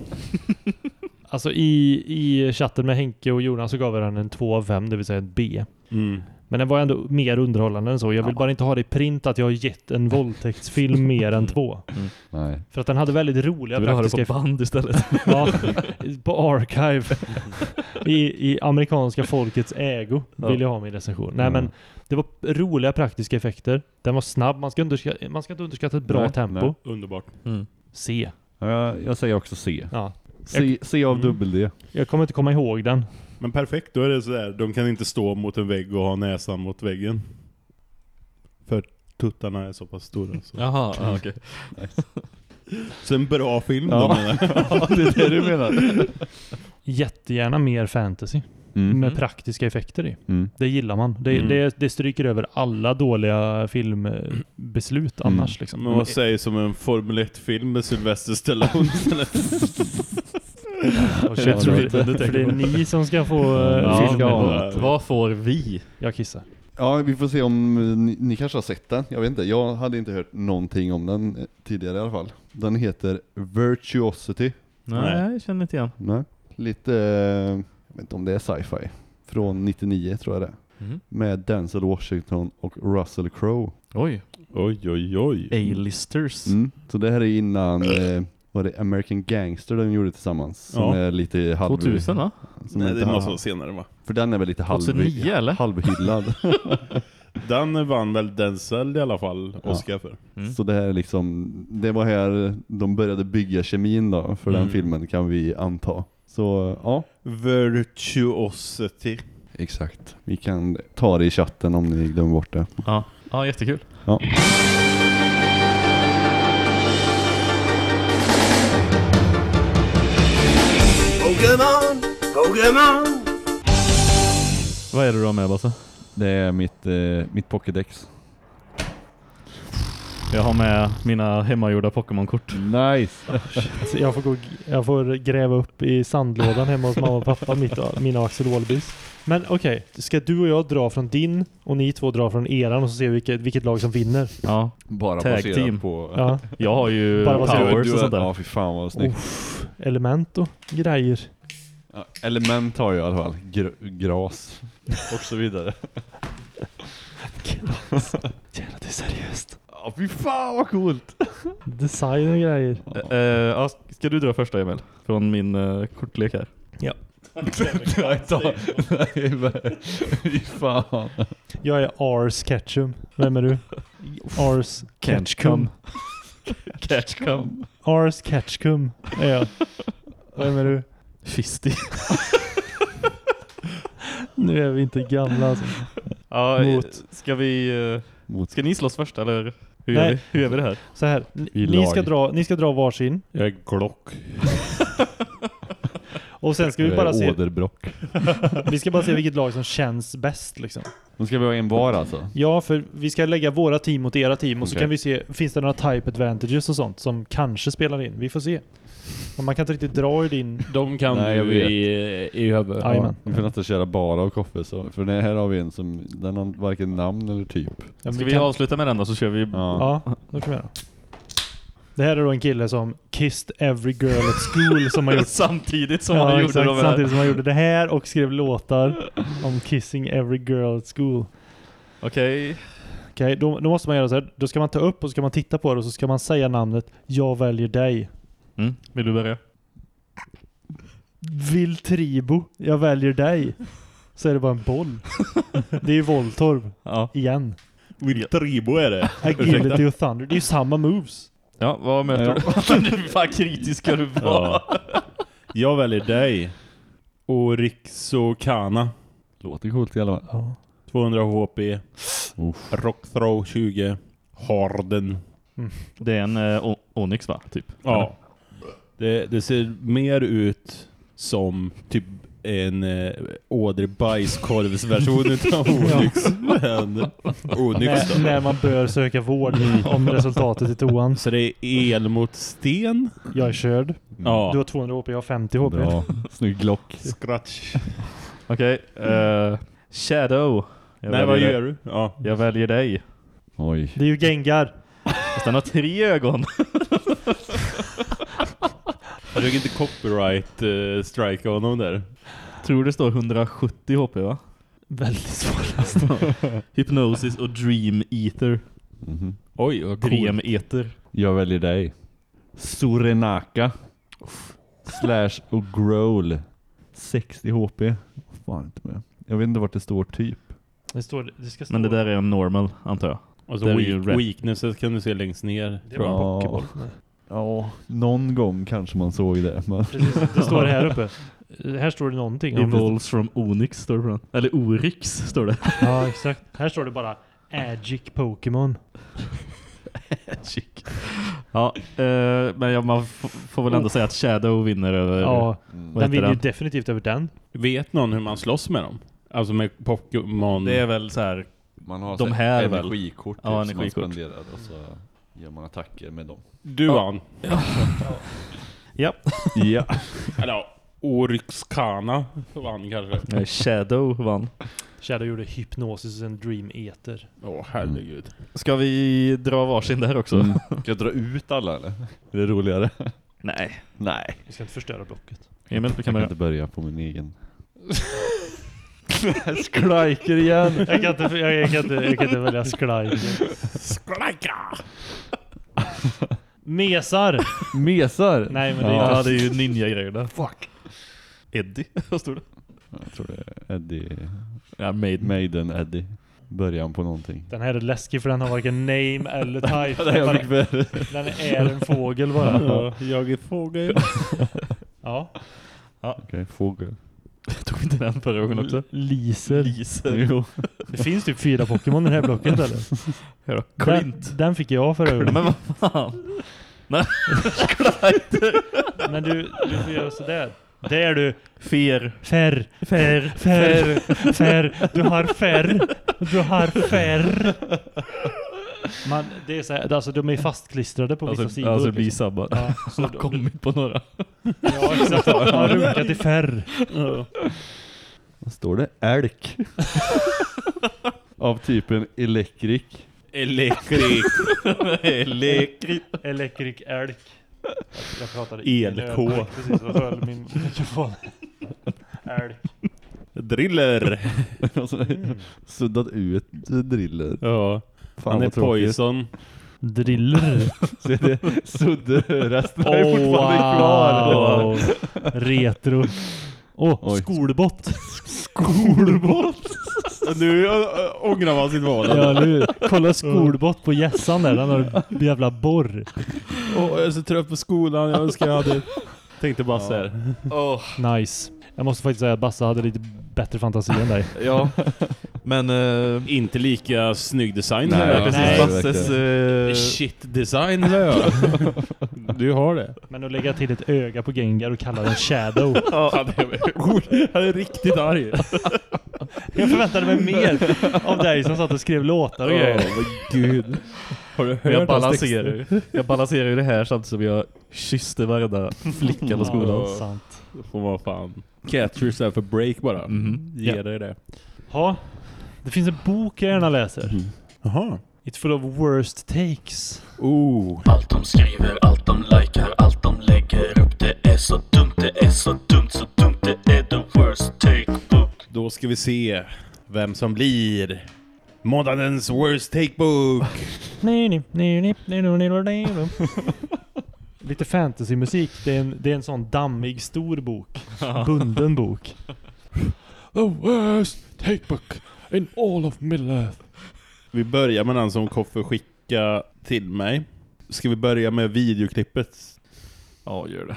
Alltså i, i chatten med Henke och Jonas så gav jag den en 2 av 5, det vill säga ett B. Mm. Men den var ändå mer underhållande än så. Jag vill Ja. bara inte ha det i print att jag har gett en våldtäktsfilm (laughs) mer än två. Nej. För att den hade väldigt roliga Du vill ha det praktiska på band istället. (laughs) Ja, på Archive. (laughs) I, I amerikanska folkets ägo Ja. vill jag ha min recension. Nej Mm. men det var roliga praktiska effekter. Den var snabb. Man ska, underskatta, man ska inte underskatta ett bra Nej, tempo. nej. Underbart. Mm. C. Ja, jag, jag säger också C. Ja. C, C av Mm. dubbel D. Jag kommer inte komma ihåg den. Men perfekt, då är det sådär. De kan inte stå mot en vägg och ha näsan mot väggen. För tuttarna är så pass stora. Så, Jaha, ja, okej. (laughs) så en bra film då Ja. menar jag. (laughs) ja, det är det du menar. Jättegärna mer fantasy. Mm. Med praktiska effekter i. Mm. Det gillar man. Det, Mm. det, det stryker över alla dåliga filmbeslut Mm. annars liksom. Men vad säger som en Formel 1-film med Sylvester Stallone? (laughs) Och jag tror det, för det är ni som ska få uh, Ja, filmer. ja. Vad får vi? Jag kissar. Ja, vi får se om eh, ni, ni kanske har sett den. Jag vet inte, jag hade inte hört någonting om den eh, tidigare i alla fall. Den heter Virtuosity. Nej, jag känner inte igen. Nej. Lite, eh, jag vet inte om det är sci-fi. Från 99 tror jag det. Mhm. Med Denzel Washington och Russell Crowe. Oj. oj, oj, oj. A-listers. Mm. Så det här är innan, eh, var det American Gangster de gjorde tillsammans? Som Ja. är lite halv... 2000 va? Som Nej, det måste vara senare va? För den är väl lite halv, 2009, eller? halvhyllad. (laughs) (laughs) Den vann väl Denzel i alla fall Oscar för. Mm. Så det här är liksom, det var här de började bygga kemin då för den Mm. filmen kan vi anta. Så ja, Virtuosity. exakt. Vi kan ta det i chatten om ni glömmer bort det. Ja. ja, jättekul. Ja. Pokémon, Pokémon. Vad är det du har med Basse? Det är mitt, eh, mitt Pokédex. Jag har med mina hemmagjorda Pokémon-kort. Nice! (laughs) Så jag, får gå, jag får gräva upp i sandlådan hemma hos mamma och pappa mitt, mina Axel Ålbys. Men okej, ska du och jag dra från din och ni två dra från eran och så ser vi vilket, vilket lag som vinner? Ja. Bara Tag baserat team. på... Ja. (laughs) Jag har ju Bara du? powers Du och sånt där. Ja, fy fan vad snyggt. Uff, element och grejer. Ja, element har jag i alla fall. Gr gras. Och så vidare. (laughs) Jävlar, det är seriöst. Ja, fy fan vad coolt! Design och grejer. Eh, ja, ska du dra första Emil? Från min uh, kortlek här. Ja. Nej, ta- nej, men- Fy fan. Jag är Ars Ketchum. Vem är du? Ars Ketchum. Catchcom. Ars Ketchum är jag. Vem är du? Fisty. (laughs) Nu är vi inte gamla alltså. Ja, Mot- ska vi... eh, Mot Ska ni slåss först eller hur gör, Nej. vi? hur gör vi det här? Så här, ni, ni, ska dra, ni ska dra varsin. Jag är Glock. Och sen ska vi bara se... Åderbrock. (laughs) Vi ska bara se vilket lag som känns bäst liksom. Nu ska vi ha en var alltså. Ja, för vi ska lägga våra team mot era team och så Okej. kan vi se, finns det några type advantages och sånt som kanske spelar in? Vi får se. Men man kan inte riktigt dra i din... De kan Nej, jag du vet. i, i huvudet. Jajamän. Vi får nästan köra bara av Koffe så. För det här har vi en som, den har varken namn eller typ. Ja, Ska vi vi kan- avsluta med den då så kör vi... Ja. Ja, det kan vi göra. Det här är då en kille som kissed every girl at school som har gjort... (laughs) Samtidigt som ja, han gjorde exakt, de här. samtidigt som han gjorde det här och skrev låtar om kissing every girl at school. Okej. Okej, då, då måste man göra så här. Då ska man ta upp och så ska man titta på det och så ska man säga namnet Jag väljer dig. Mm. Vill du börja? Viltribo, jag väljer dig. Så är det bara en boll. det är ju Voltorb. Ja. Igen. Tribo är det. Agility och Thunder. Det är ju samma moves. Ja, vad möter du? (laughs) du? Fan kritisk ska du vara. Ja. Jag väljer dig. Orixokana. Låter coolt i alla fall. Ja. 200 HP. Uff. Rockthrow 20. Harden. Det är en eh, Onyx va? Typ. Ja. Det, det ser mer ut som typ en eh, ådrig bajskorvsversion (laughs) utav Onyx. Men Onyx När, när man bör söka vård om resultatet i toan. Så det är el mot sten. Jag är körd. Ja. Du har 200 HP, jag har 50 HP. Bra. Snygg Glock. Scratch. Okej. eh, Shadow. Jag Nej, vad gör dig. du? Ja. Jag väljer dig. Oj. Det är ju Gengar. Fast den har tre ögon. (laughs) Försök inte copyright uh, strike honom där. Tror det står 170 HP va? Väldigt svårt. (laughs) Hypnosis och Dream Eater. Mhm. Oj, vad Dream coolt. Eater. Jag väljer dig. Sorenaka. Slash och Growl. 60 HP. Fan inte med. Jag vet inte vart det står typ. Det, står, det ska stå... Men det där är en normal antar jag. Och så Det är ju weak, weaknesses kan du se längst ner. Det var en Ja. Ja, någon gång kanske man såg det. Men... Precis, det står här uppe. (laughs) Här står det någonting. Evolves from Onyx står det den. Eller Oryx står det. Ja, exakt. Här står det bara Agic Pokémon. Chic. Ja, eh, men ja, man får väl ändå säga att Shadow vinner över... Ja, den vinner ju definitivt över den. Vet någon hur man slåss med dem? Alltså med Pokémon. Det är väl så här. Man har De så här väl? energikort Ja, typ, som man energikort. spenderar och så gör man attacker med dem. Du Ja. (laughs) Ja. Ja. Eller Oryxkana vann kanske. Nej, Shadow vann. Shadow gjorde Hypnosis and Dream Eater. Åh herregud. Ska vi dra varsin där också? Mm. Ska jag dra ut alla eller? Är det roligare? Nej. Nej. Vi ska inte förstöra blocket. Emil, du Jag kan börja. inte börja på min egen. (laughs) Sklajker igen. Jag kan inte, jag, jag kan inte, jag kan inte välja Sklajker. Sklajka! Mesar! Mesar? Nej men det är Ja, det är ju ninja-grejer där. Fuck. Eddie, (laughs) vad står det? Jag tror det är Eddie. Ja, Maiden. Maiden Eddie. Början på någonting. Den här är läskig för den har varken name eller (laughs) type. Den, är en fågel bara. Ja, jag är fågel. Ja. Okej, fågel. (laughs) Tog inte den förra gången också? Liser. Liser. (laughs) Jo. Det finns typ fyra Pokémon i det här blocket (laughs) eller? Ja, Den, Clint. den fick jag förra gången. Men vad fan? Nej. Men du, du får göra sådär. Det är du. Fer. Färr. Färr. Färr. Färr. Du har färr. Du har färr. Man, det är så här, alltså de är fastklistrade på vissa Alltså, sidor. alltså det blir liksom. sabbat. Ja, (laughs) Så har kommit på några. Ja, exakt. Man har runkat i färr. Vad står det? Älk. Av typen Electric. Elektrik. Elektrik. Elektrik älk. Jag pratade ELK. Precis, vad höll min mikrofon. Älk. Driller. Alltså, (laughs) Suddat ut driller. Ja. Fan, Han är poison. Driller. (laughs) Så är det Sudde resten är Oh, fortfarande kvar. wow. Retro. Åh, Oj. skolbott. Skolbott. nu ångrar man sitt val. Ja, eller hur? Kolla skolbott på gässan där. Den har en jävla borr. Åh, jag är så trött på skolan. Jag önskar jag hade... Tänkte bara så här. Nice. Jag måste faktiskt säga att Bassa hade lite bättre fantasi än dig. (laughs) Ja, (laughs) men... eh, Inte lika snygg design. Nej, precis. Nej. Basses... eh, Shit design (laughs) jag. Du har det. Men att lägga till ett öga på Gengar och kalla den Shadow. Ja, det är, han är riktigt arg. Jag förväntade mig mer av dig som satt och skrev låtar och grejer. Åh, men gud. Har du jag hört hans balanserar, ju- jag balanserar ju det här samtidigt som jag kysste varenda flicka på skolan. Ja. Sant. Får vara fan. Catch yourself a break bara. Mhm. Ge Ja. dig det. Ja, det finns en bok jag gärna läser. Jaha. It's full of worst takes. Oh. Allt de skriver, allt de likar, allt de lägger upp Det är så dumt, det är så dumt, så dumt Det är the worst take book Då ska vi se vem som blir månadens worst take book lite fantasymusik. Det det är en sån dammig stor bok. Bunden bok. The worst takebook in all of middle Vi börjar med den som Koffe skicka till mig. Ska vi börja med videoklippet? Ja, gör det.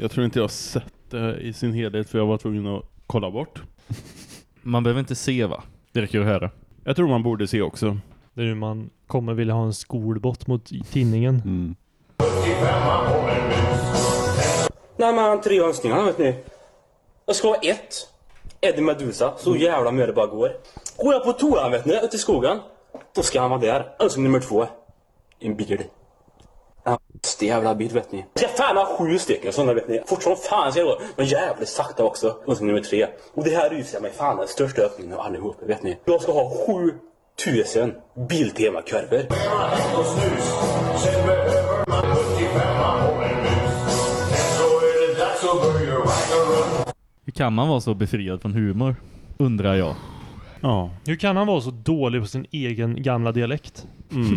Jag tror inte jag har sett det i sin helhet för jag var tvungen att kolla bort. Man behöver inte se va? Det räcker att höra. Jag tror man borde se också. Det är hur man kommer vilja ha en skolbott mot tinningen. Mm. Nej men tre önskningar vet ni. Jag ska ha ett. Eddie Meduza. Så jävla mycket det bara går. Går jag på toan vet ni, ute i skogen. Då ska han vara där. Önskning nummer två. En bil. En jävla bil vet ni. Jag ska fan ha sju stycken sådana vet ni. Fort som fan ska det gå. Men jävligt sakta också. Önskning nummer tre. Och det här rusar mig fan den största öppningen av allihop vet ni. Jag ska ha sju tusen Biltema-kurvor. Hur kan man vara så befriad från humor? Undrar jag. Ja. Hur kan han vara så dålig på sin egen gamla dialekt? Mm. (laughs)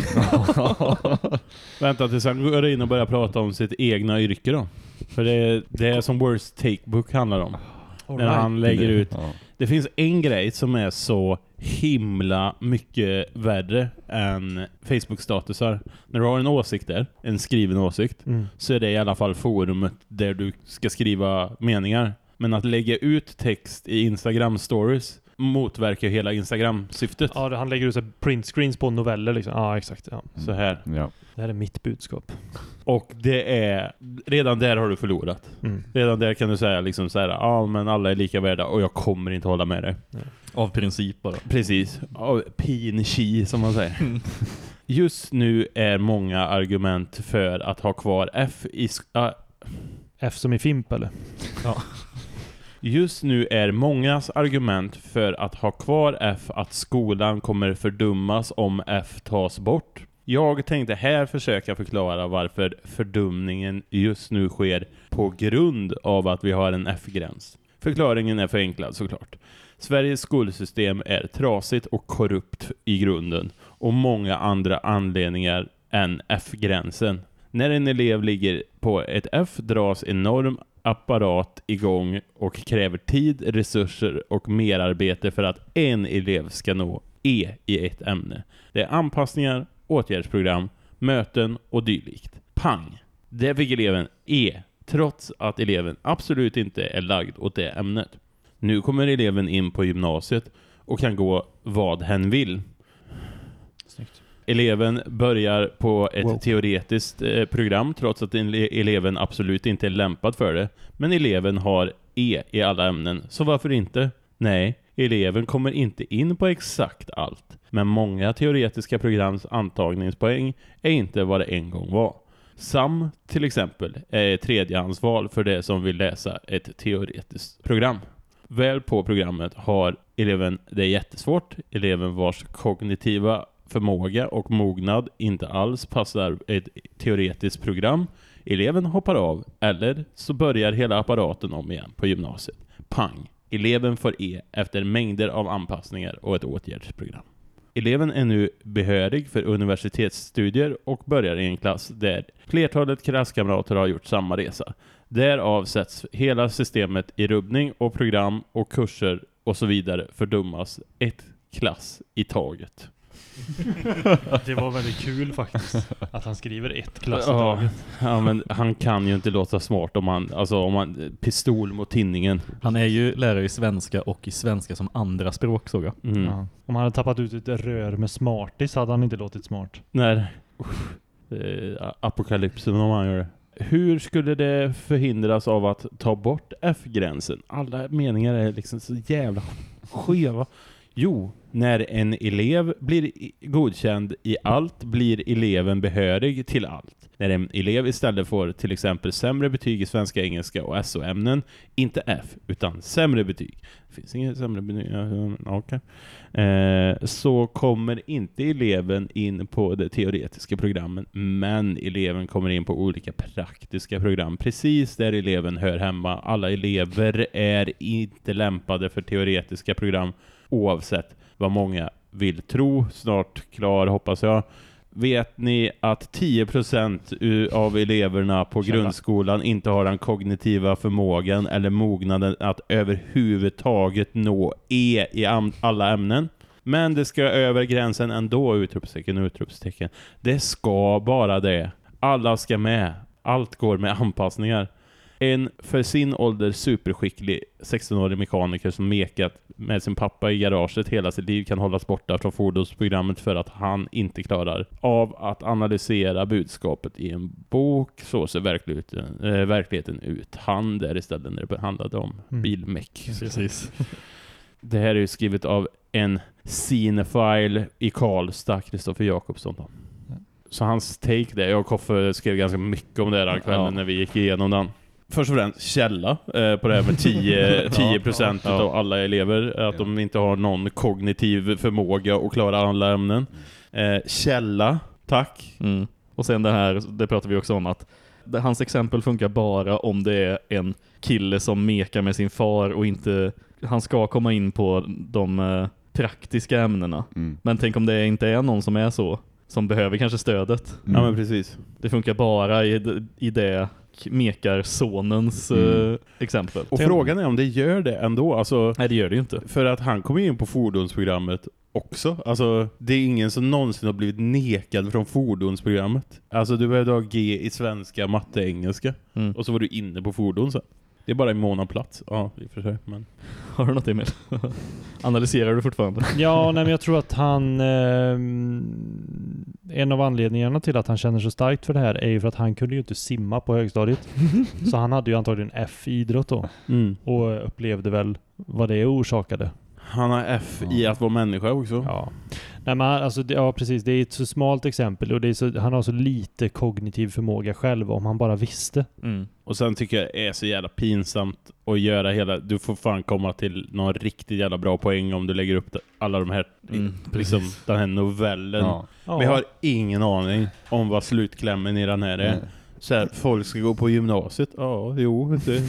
Vänta tills han går in och börjar prata om sitt egna yrke då. För det är det är som Worst Take Book handlar om. All När right. han lägger ut. Ja. Det finns en grej som är så himla mycket värre än Facebook-statusar. När du har en åsikt där, en skriven åsikt, Mm. så är det i alla fall forumet där du ska skriva meningar. Men att lägga ut text i Instagram-stories motverkar hela Instagram-syftet. Ja, han lägger ut så här printscreens på noveller liksom. Ja, exakt. Ja. Så här. Ja. Det här är mitt budskap. Och det är, redan där har du förlorat. Mm. Redan där kan du säga liksom så här, ja men alla är lika värda och jag kommer inte hålla med dig. Av princip bara. Precis. Av pin chi som man säger. Just nu är många argument för att ha kvar F i ah, F som i Fimp eller? Ja. Just nu är mångas argument för att ha kvar F att skolan kommer fördummas om F tas bort. Jag tänkte här försöka förklara varför fördumningen just nu sker på grund av att vi har en F-gräns. Förklaringen är förenklad såklart. Sveriges skolsystem är trasigt och korrupt i grunden och många andra anledningar än F-gränsen. När en elev ligger på ett F dras enorm apparat igång och kräver tid, resurser och merarbete för att en elev ska nå E i ett ämne. Det är anpassningar, åtgärdsprogram, möten och dylikt. Pang! Där fick eleven E, trots att eleven absolut inte är lagd åt det ämnet. Nu kommer eleven in på gymnasiet och kan gå vad hen vill. Eleven börjar på ett Wow. teoretiskt eh, program trots att ele- eleven absolut inte är lämpad för det. Men eleven har E i alla ämnen, så varför inte? Nej, Eleven kommer inte in på exakt allt, men många teoretiska programs antagningspoäng är inte vad det en gång var. SAM till exempel är tredjehandsval för det som vill läsa ett teoretiskt program. Väl på programmet har eleven det jättesvårt, eleven vars kognitiva förmåga och mognad inte alls passar ett teoretiskt program. Eleven hoppar av, eller så börjar hela apparaten om igen på gymnasiet. Pang! Eleven får E efter mängder av anpassningar och ett åtgärdsprogram. Eleven är nu behörig för universitetsstudier och börjar i en klass där flertalet klasskamrater har gjort samma resa. Därav sätts hela systemet i rubbning och program och kurser och så vidare fördummas ett klass i taget. Det var väldigt kul faktiskt. Att han skriver ett klass i Ja, taget. ja, men han kan ju inte låta smart om han, alltså om han, pistol mot tinningen. Han är ju lärare i svenska och i svenska som andra språk såg jag. Mm. Ja. Om han hade tappat ut ett rör med smartis hade han inte låtit smart. Nej. Är apokalypsen om han gör det. Hur skulle det förhindras av att ta bort F-gränsen? Alla meningar är liksom så jävla skeva. Jo, när en elev blir godkänd i allt blir eleven behörig till allt. När en elev istället får till exempel sämre betyg i svenska, engelska och SO-ämnen, inte F, utan sämre betyg. Det finns inget sämre betyg, Okay. Eh, så kommer inte eleven in på det teoretiska programmen, men eleven kommer in på olika praktiska program, precis där eleven hör hemma. Alla elever är inte lämpade för teoretiska program, oavsett vad många vill tro. Snart klar, hoppas jag. Vet ni att 10% u- av eleverna på Källa. grundskolan inte har den kognitiva förmågan eller mognaden att överhuvudtaget nå E i alla ämnen? Men det ska över gränsen ändå, utropstecken, utropstecken. Det ska bara det. Alla ska med. Allt går med anpassningar. En för sin ålder superskicklig 16-årig mekaniker som mekat med sin pappa i garaget hela sitt liv kan hållas borta från fordonsprogrammet för att han inte klarar av att analysera budskapet i en bok. Så ser verkligheten, eh, verkligheten ut. Han där istället när det handlade om Mm. bilmeck. Precis. (laughs) Det här är ju skrivet av en cinefile i Karlstad, Kristoffer Jakobsson. Då. Så hans take där, jag och Koffe skrev ganska mycket om det den kvällen Ja. när vi gick igenom den. Först och främst källa eh, på det här med 10, 10 (laughs) procent Ja. av alla elever. Att de inte har någon kognitiv förmåga att klara alla ämnen. Eh, källa, tack. Mm. Och sen det här, det pratar vi också om att det, hans exempel funkar bara om det är en kille som mekar med sin far och inte, han ska komma in på de eh, praktiska ämnena. Mm. Men tänk om det inte är någon som är så, som behöver kanske stödet. Ja men precis. Det funkar bara i, i det mekar sonens Mm. eh, exempel. Och frågan är om det gör det ändå. Alltså, Nej, det gör det ju inte. För att han kom in på fordonsprogrammet också. Alltså, det är ingen som någonsin har blivit nekad från fordonsprogrammet. Alltså, du behövde ha G i svenska, matte, engelska. Mm. Och så var du inne på fordon sen. Det är bara i mån plats. Ja, i och för sig. Men... (laughs) Har du något Emil? (laughs) Analyserar du fortfarande? Ja, nej, men jag tror att han... ehm, en av anledningarna till att han känner så starkt för det här är ju för att han kunde ju inte simma på högstadiet. (laughs) så han hade ju antagligen F i idrott då. Mm. Och upplevde väl vad det orsakade. Han har F i att vara människa också. Ja. Nej, men alltså, ja, precis. Det är ett så smalt exempel och det är så, han har så lite kognitiv förmåga själv om han bara visste. Mm. Och sen tycker jag det är så jävla pinsamt att göra hela... Du får fan komma till någon riktigt jävla bra poäng om du lägger upp alla de här... Mm, liksom precis. den här novellen. Ja. Ja. Vi har ingen aning om vad slutklämmen i den här är. Så här, folk ska gå på gymnasiet. Ja, jo, det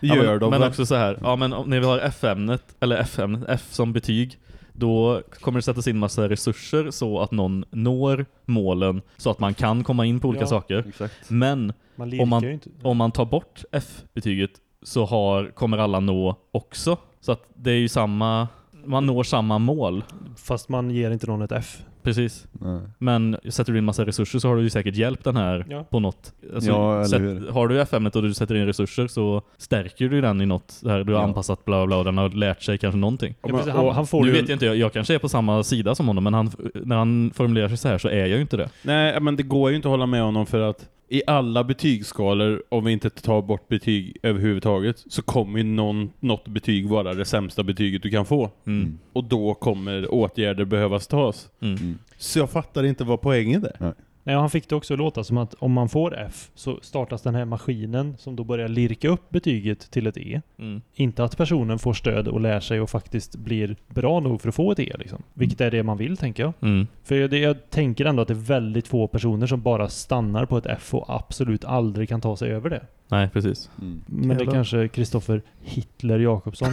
Ja, gör men, de Men också så här, ja men om, när vi har F-ämnet, eller F-ämnet, F som betyg, då kommer det sättas in massa resurser så att någon når målen så att man kan komma in på olika Ja, saker. Exakt. Men Man om man, om man tar bort F-betyget så har, kommer alla nå också. Så att det är ju samma, man når samma mål. Fast man ger inte någon ett F. Precis. Nej. Men sätter du in massa resurser så har du ju säkert hjälpt den här Ja. på något. Alltså, Ja, eller sätt, har du FM-net och du sätter in resurser så stärker du den i något där du har Ja. anpassat bla bla och den har lärt sig kanske någonting. Ja, precis. han, han får nu ju... vet jag inte, jag, jag kanske är på samma sida som honom men han, när han formulerar sig så här så är jag ju inte det. Nej, men det går ju inte att hålla med honom för att i alla betygsskalor, om vi inte tar bort betyg överhuvudtaget, så kommer ju någon, något betyg vara det sämsta betyget du kan få. Mm. Och då kommer åtgärder behövas tas. Mm. Så jag fattar inte vad poängen är. Nej. Nej, han fick det också att låta som att om man får F så startas den här maskinen som då börjar lirka upp betyget till ett E. Mm. Inte att personen får stöd och lär sig och faktiskt blir bra nog för att få ett E liksom. Vilket är det man vill tänker jag. Mm. För det, jag tänker ändå att det är väldigt få personer som bara stannar på ett F och absolut aldrig kan ta sig över det. Nej, precis. Men det kanske Kristoffer Hitler Jakobsson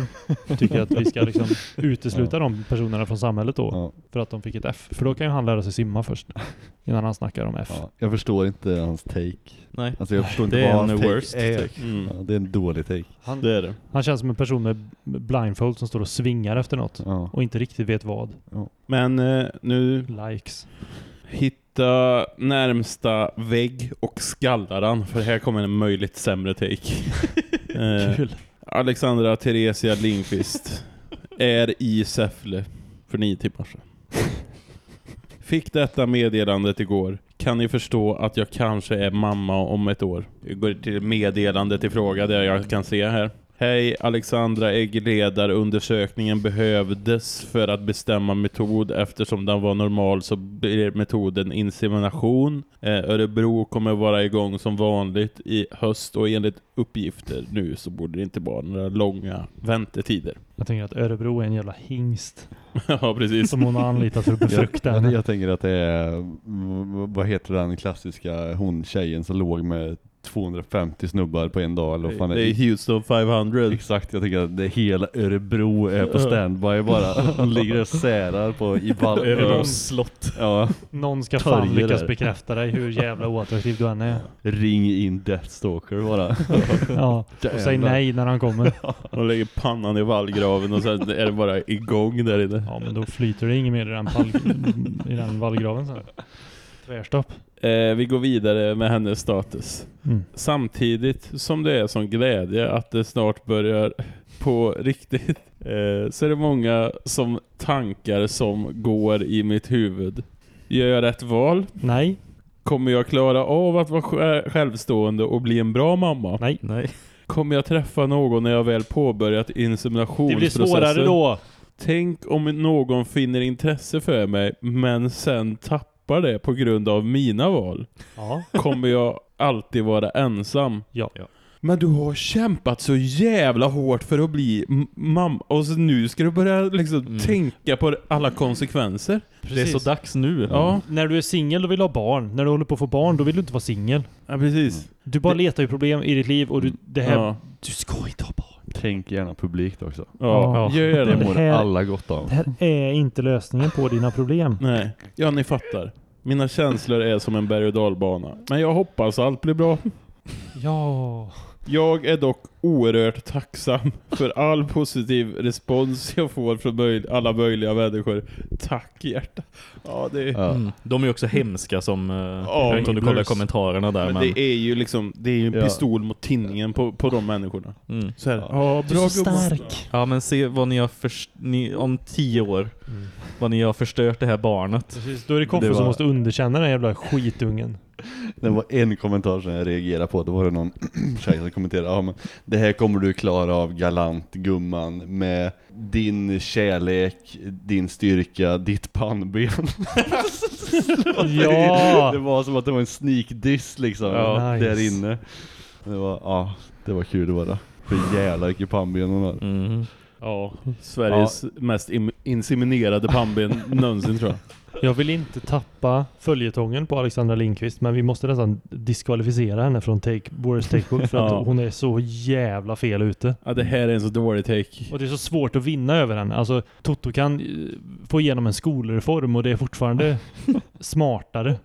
tycker att vi ska liksom (laughs) utesluta de personerna från samhället då. Ja. För att de fick ett F. För då kan ju han lära sig simma först. Innan han snackar om F. Ja, jag förstår inte hans take. Nej. Alltså jag förstår inte Det är vad en hans take worst är. take. Mm. Ja, det är en dålig take. Han, Det är det. han känns som en person med blindfold som står och svingar efter något. Ja. Och inte riktigt vet vad. Men eh, nu Likes. hitta närmsta vägg och skallaran, för här kommer en möjligt sämre take. (laughs) eh, Kul. Alexandra Theresia Lindqvist är i Säffle för nio timmar sedan. (laughs) Fick detta meddelandet igår. Kan ni förstå att jag kanske är mamma om ett år? Jag går till meddelandet i fråga där jag kan se här. Hej Alexandra äggledarundersökningen behövdes för att bestämma metod eftersom den var normal så blir metoden insemination. Eh, Örebro kommer vara igång som vanligt i höst och enligt uppgifter nu så borde det inte vara några långa väntetider. Jag tänker att Örebro är en jävla hingst. (laughs) ja precis. Som hon har anlitat för att befrukta jag, jag tänker att det är, vad heter den klassiska hon tjejen som låg med 250 snubbar på en dag eller vad fan Det är Houston 500. Exakt, jag tänker att det hela Örebro är på standby bara. (laughs) Hon ligger och särar på i ball. Örebro slott. Ja. Någon ska fan lyckas där. bekräfta dig hur jävla oattraktiv du än är. Ring in Deathstalker bara. Ja, (laughs) och säg nej när han kommer. (laughs) Och lägger pannan i vallgraven och sen är det bara igång där inne. Ja, men då flyter det inget mer i den, pall, i den vallgraven sen. Tvärstopp. Eh, vi går vidare med hennes status. Mm. Samtidigt som det är som glädje att det snart börjar på riktigt eh, så är det många som tankar som går i mitt huvud. Gör jag rätt val? Nej. Kommer jag klara av att vara sj- självstående och bli en bra mamma? Nej. Nej. Kommer jag träffa någon när jag väl påbörjat Det inseminationsprocessen? blir svårare då. Tänk om någon finner intresse för mig men sen tappar det på grund av mina val. Ja. Kommer jag alltid vara ensam? Ja. Men du har kämpat så jävla hårt för att bli mamma och så nu ska du börja liksom tänka på alla konsekvenser. Det är så dags nu. Ja. När du är singel då vill du ha barn. När du håller på att få barn då vill du inte vara singel. Ja, precis. Du bara letar ju problem i ditt liv och du, det här... Ja. Du ska inte ha barn. Tänk gärna publikt också. Ja, gör det det. mår här- alla gott av. Det här är inte lösningen på dina problem. Nej, ja ni fattar. Mina känslor är som en berg- och dalbana. Men jag hoppas allt blir bra. Ja. Jag är dock oerhört tacksam för all positiv respons jag får från möj- alla möjliga människor. Tack hjärta. Ja, det är... Mm. De är ju också hemska som... eh, Ja, jag vet inte om du kollar kommentarerna där Men, men... det är ju liksom, det är ju en Ja. pistol mot tinningen på, på de människorna. Mm. Så här, Ja. Du bra så gubbar. stark. Ja men se vad ni har först... Ni, om tio år. Vad ni har förstört det här barnet. Precis, då är det Koffe var- som måste underkänna den jävla skitungen. Det var en kommentar som jag reagerade på. Det var det någon (clears throat) tjej som kommenterade. Ja, men det här kommer du klara av galant gumman med din kärlek, din styrka, ditt pannben. (laughs) Ja. Det var som att det var en sneak diss liksom. Ja. Nice. Där inne. Det var, ja, det var kul det var det. För jävlar vilket pannben hon har. Mm. Ja, Sveriges mest im- inseminerade pannben (laughs) någonsin tror jag. Jag vill inte tappa följetongen på Alexandra Lindqvist men vi måste nästan diskvalificera henne från take, Worst Takebook för att (laughs) Ja. hon är så jävla fel ute. Ja, det här är en så dålig take. Och det är så svårt att vinna över henne. Alltså Toto kan eh, få igenom en skolreform och det är fortfarande (laughs) smartare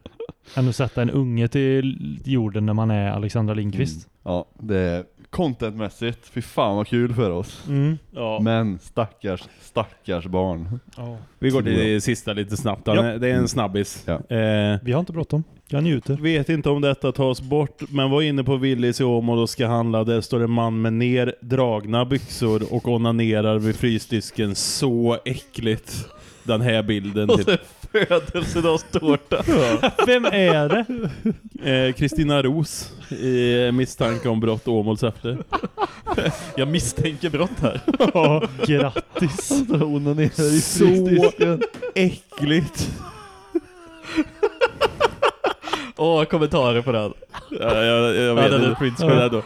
än att sätta en unge till jorden när man är Alexandra Lindqvist. Ja, det är contentmässigt, fy fan vad kul för oss. Mm. Ja. Men stackars, stackars barn. Ja. Vi går till det sista lite snabbt. Ja. Det är en snabbis. Ja. Eh, Vi har inte bråttom. Jag njuter. vet inte om detta tas bort, men var inne på Willys i Åmål och ska handla. Där står en man med nerdragna byxor och onanerar vid frysdisken. Så äckligt. Den här bilden. Och så födelsedagstårta. (laughs) Vem är det? Eh, Kristina Ros i misstanke om brott Åmåls efter. Jag misstänker brott här. Ja, grattis. Onanerar i Så frysdisken. äckligt. Åh, kommentarer på den. Ja, jag, jag vet Ja, den är inte. print Men ändå.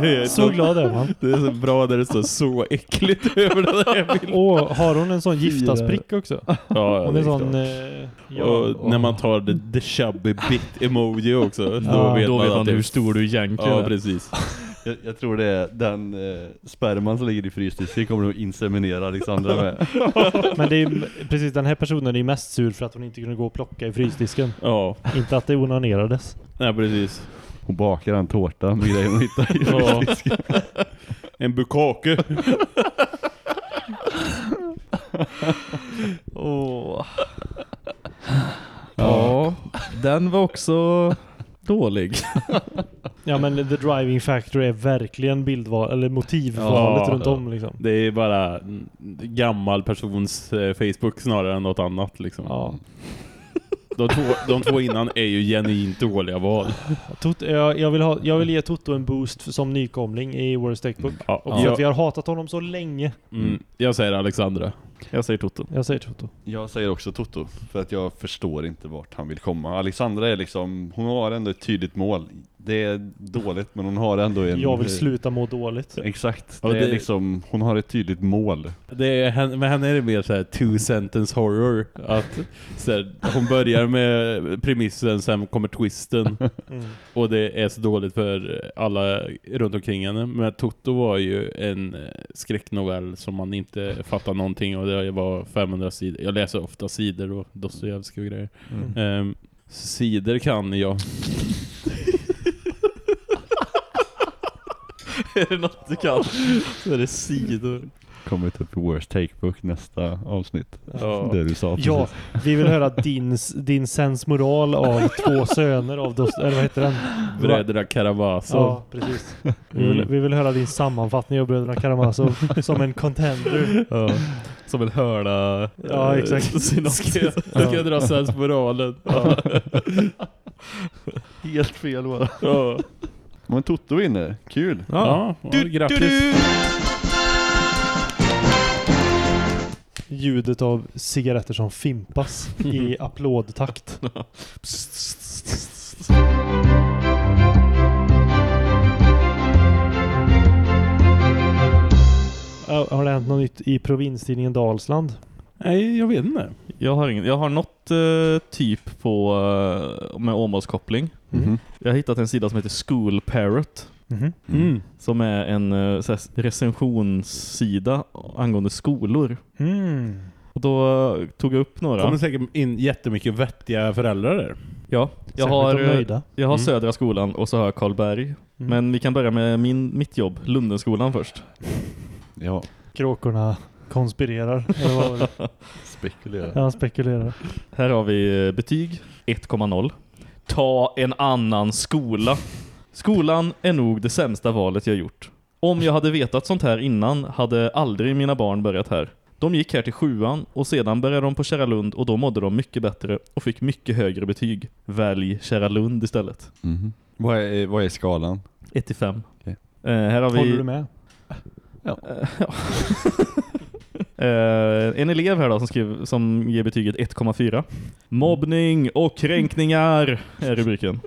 Det är Så glad är man. Det är så bra när det står så äckligt (laughs) över den här bilden. Och har hon en sån giftasprick också? Ja, ja, Hon är är sån... Eh, ja, och när man tar the, the chubby bit emoji också, då Ja, vet då man, vet man hur stor du egentligen Ja, är. precis. (laughs) Jag, jag tror det är den eh, sperman som ligger i frysdisken kommer att inseminera Alexandra med. (laughs) Men det är precis den här personen är mest sur för att hon inte kunde gå och plocka i frysdisken. Ja, Inte att det onanerades. nej, precis. Hon bakar en tårta med grejer hon hittar i Ja. frysdisken. (laughs) En bukake. (laughs) Åh. Ja, den var också dålig. (laughs) Ja men the driving factor är verkligen bildval eller motivvalet Ja. runt om liksom. Det är bara en gammal persons eh, Facebook snarare än något annat liksom. Ja. De två, de två innan är ju genuint dåliga val. Tot, jag, jag, vill ha, jag vill ge Toto en boost som nykomling i World Book. Ja, Och för ja. att vi har hatat honom så länge. Mm. Jag säger Alexandra. Jag säger Toto. Jag säger Toto. Jag säger också Toto, för att jag förstår inte vart han vill komma. Alexandra är liksom, hon har ändå ett tydligt mål. Det är dåligt, men hon har ändå en... Jag vill sluta må dåligt. Exakt, Ja, det är liksom, hon har ett tydligt mål. Det är, med henne är det mer så här two sentence horror. Att så här, hon börjar med premissen, sen kommer twisten. (laughs) Mm. Och det är så dåligt för alla runt omkring henne. Men Toto var ju en eh, skräcknovell som man inte fattar någonting och det var 500 sidor. Jag läser ofta sidor och Dostojevskij och grejer. Mm. Ehm, sidor kan jag. (laughs) (laughs) är det något du kan så är det sidor. Kommer upp Worst Take-book nästa avsnitt. Ja. Det du sa Ja, precis. vi vill höra din, din sensmoral av två söner av Dost, eller vad heter den? Bröderna Karamazov. Ja, precis. (laughs) Vi vill, vi vill höra din sammanfattning av Bröderna Karamazov (laughs) som en contender. Ja. Som en hörna. Ja, eh, exakt. synopsis. Ska jag, ska jag dra sensmoralen? Ja. Helt fel bara. Ja. Men Toto vinner, kul. Ja, ja, grattis. Ljudet av cigaretter som fimpas i (laughs) applådtakt. Har det hänt något nytt i provinstidningen Dalsland? Nej, jag vet inte. Jag har ingen. Jag har något eh, typ på eh, med Åmålskoppling. Mhm. Jag har hittat en sida som heter School Parrot. Mhm. Mm. Som är en eh, här, recensionssida angående skolor. Mm. Och då eh, tog jag upp några. kommer säkert in jättemycket vettiga föräldrar där. Ja, jag Särskilt har, eh, jag har Mm. Södra skolan och så har jag Karlberg. Men vi kan börja med min, mitt jobb, Lundenskolan först. (laughs) Ja, Kråkorna konspirerar. Eller vad var det? (laughs) spekulera. Ja, spekulerar. Här har vi betyg 1,0. Ta en annan skola. Skolan är nog det sämsta valet jag gjort. Om jag hade vetat sånt här innan hade aldrig mina barn börjat här. De gick här till sjuan och sedan började de på Kära Lund och då mådde de mycket bättre och fick mycket högre betyg. Välj Kära Lund istället. Mhm. Vad, är, vad är skalan? 1 till 5. Okej. Eh, här har vi... Håller du med? Ja. ja. (laughs) Uh, en elev här då som, skrev, som ger betyget 1,4. Mobbning och kränkningar är rubriken.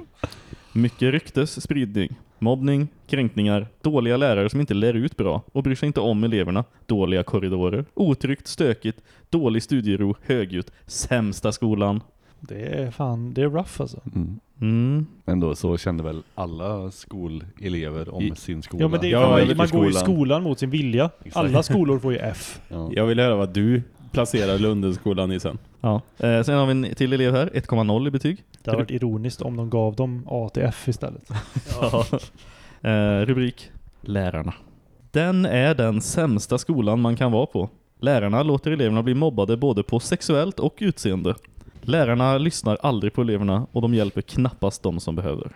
Mycket ryktesspridning. Mobbning, kränkningar, dåliga lärare som inte lär ut bra och bryr sig inte om eleverna, dåliga korridorer, otryggt, stökigt, dålig studiero, högljutt, sämsta skolan. Det är fan, det är rough alltså. Mm. Mm. Ändå så kände väl alla skolelever om I- sin skola. Ja men det är Ja, man till går ju i skolan. skolan mot sin vilja. Exakt. Alla skolor får ju F. (laughs) Ja. Jag vill höra vad du placerar Lundenskolan i sen. Ja. Eh, sen har vi en till elev här, 1,0 i betyg. Det hade varit ironiskt om de gav dem A till F istället. (laughs) Ja. Eh, rubrik Lärarna. Den är den sämsta skolan man kan vara på. Lärarna låter eleverna bli mobbade både på sexuellt och utseende. Lärarna lyssnar aldrig på eleverna och de hjälper knappast de som behöver.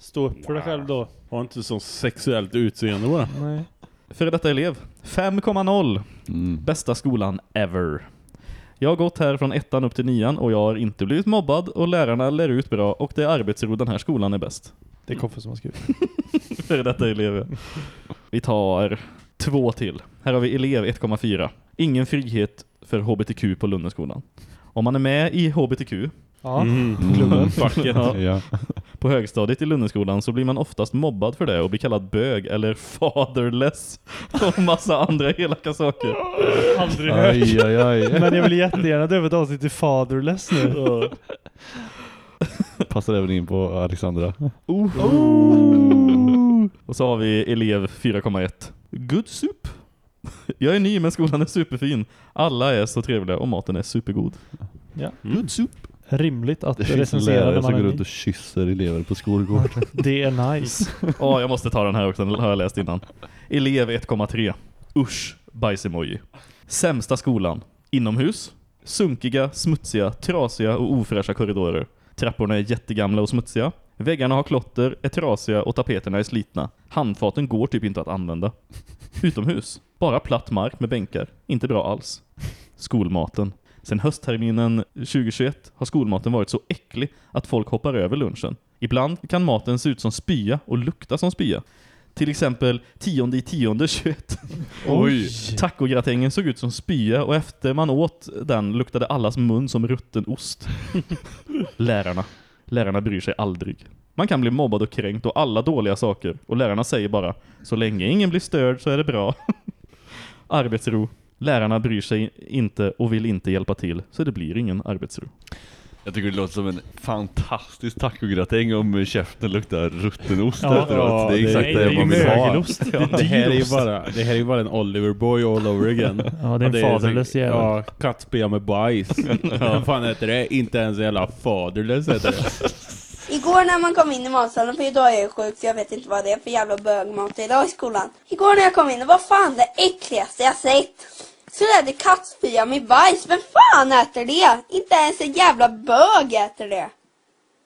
Stå upp för dig själv då. Har inte så sexuellt utseende bara. Nej. För detta elev, 5,0. Bästa skolan ever. Jag har gått här från ettan upp till nian och jag har inte blivit mobbad och lärarna lär ut bra och det är arbetsro den här skolan är bäst. Det är Koffe som har skrivit. (laughs) För detta elev. Vi tar två till. Här har vi elev 1,4. Ingen frihet för HBTQ på Lundenskolan. Om man är med i HBTQ Ja, Mm. klubben. (laughs) Facket. Ja. På högstadiet i Lundenskolan så blir man oftast mobbad för det och blir kallad bög eller fatherless (laughs) och massa andra elaka saker. Aldrig Aj, aj, aj. Men jag vill jättegärna döpa ett avsnitt till Fatherless nu. Passar även in på Alexandra. Och så har vi elev 4,1. Good soup. (laughs) Jag är ny men skolan är superfin. Alla är så trevliga och maten är supergod. Ja. Good soup. Rimligt att Det recensera när lärare som man går är runt ny. och kysser elever på skolgården. (laughs) Det är nice. (laughs) Ja, jag måste ta den här också, den har jag läst innan. Elev 1,3. Usch, bajsemoji. Sämsta skolan. Inomhus. Sunkiga, smutsiga, trasiga och ofräscha korridorer. Trapporna är jättegamla och smutsiga. Väggarna har klotter, är trasiga och tapeterna är slitna. Handfaten går typ inte att använda. Utomhus. Bara platt mark med bänkar. Inte bra alls. Skolmaten. Sen höstterminen 2021 har skolmaten varit så äcklig att folk hoppar över lunchen. Ibland kan maten se ut som spya och lukta som spya. Till exempel 10 i 10 21. Oj. Tacogratängen såg ut som spya och efter man åt den luktade allas mun som rutten ost. Lärarna. Lärarna bryr sig aldrig. Man kan bli mobbad och kränkt och alla dåliga saker. Och lärarna säger bara, så länge ingen blir störd så är det bra. Arbetsro. Lärarna bryr sig inte och vill inte hjälpa till, så det blir ingen arbetsro. Jag tycker det låter som en fantastisk tacogratäng om käften luktar rutten ost Ja, efteråt. det är exakt det det, man vill ha. Det, det, här är ju bara, det här är ju bara en Oliver Boy all over again. (laughs) Ja, det är en fatherless jävel. Ja, kattspya med bajs. (laughs) Vad fan heter det? Inte ens en jävla fatherless heter det. (laughs) Igår när man kom in i matsalen, för idag är jag sjuk så jag vet inte vad det är för jävla bögmat idag i skolan. Igår när jag kom in, det var fan det äckligaste jag sett. Så är det kattspya med bajs. Vem fan äter det? Inte ens en jävla bög äter det.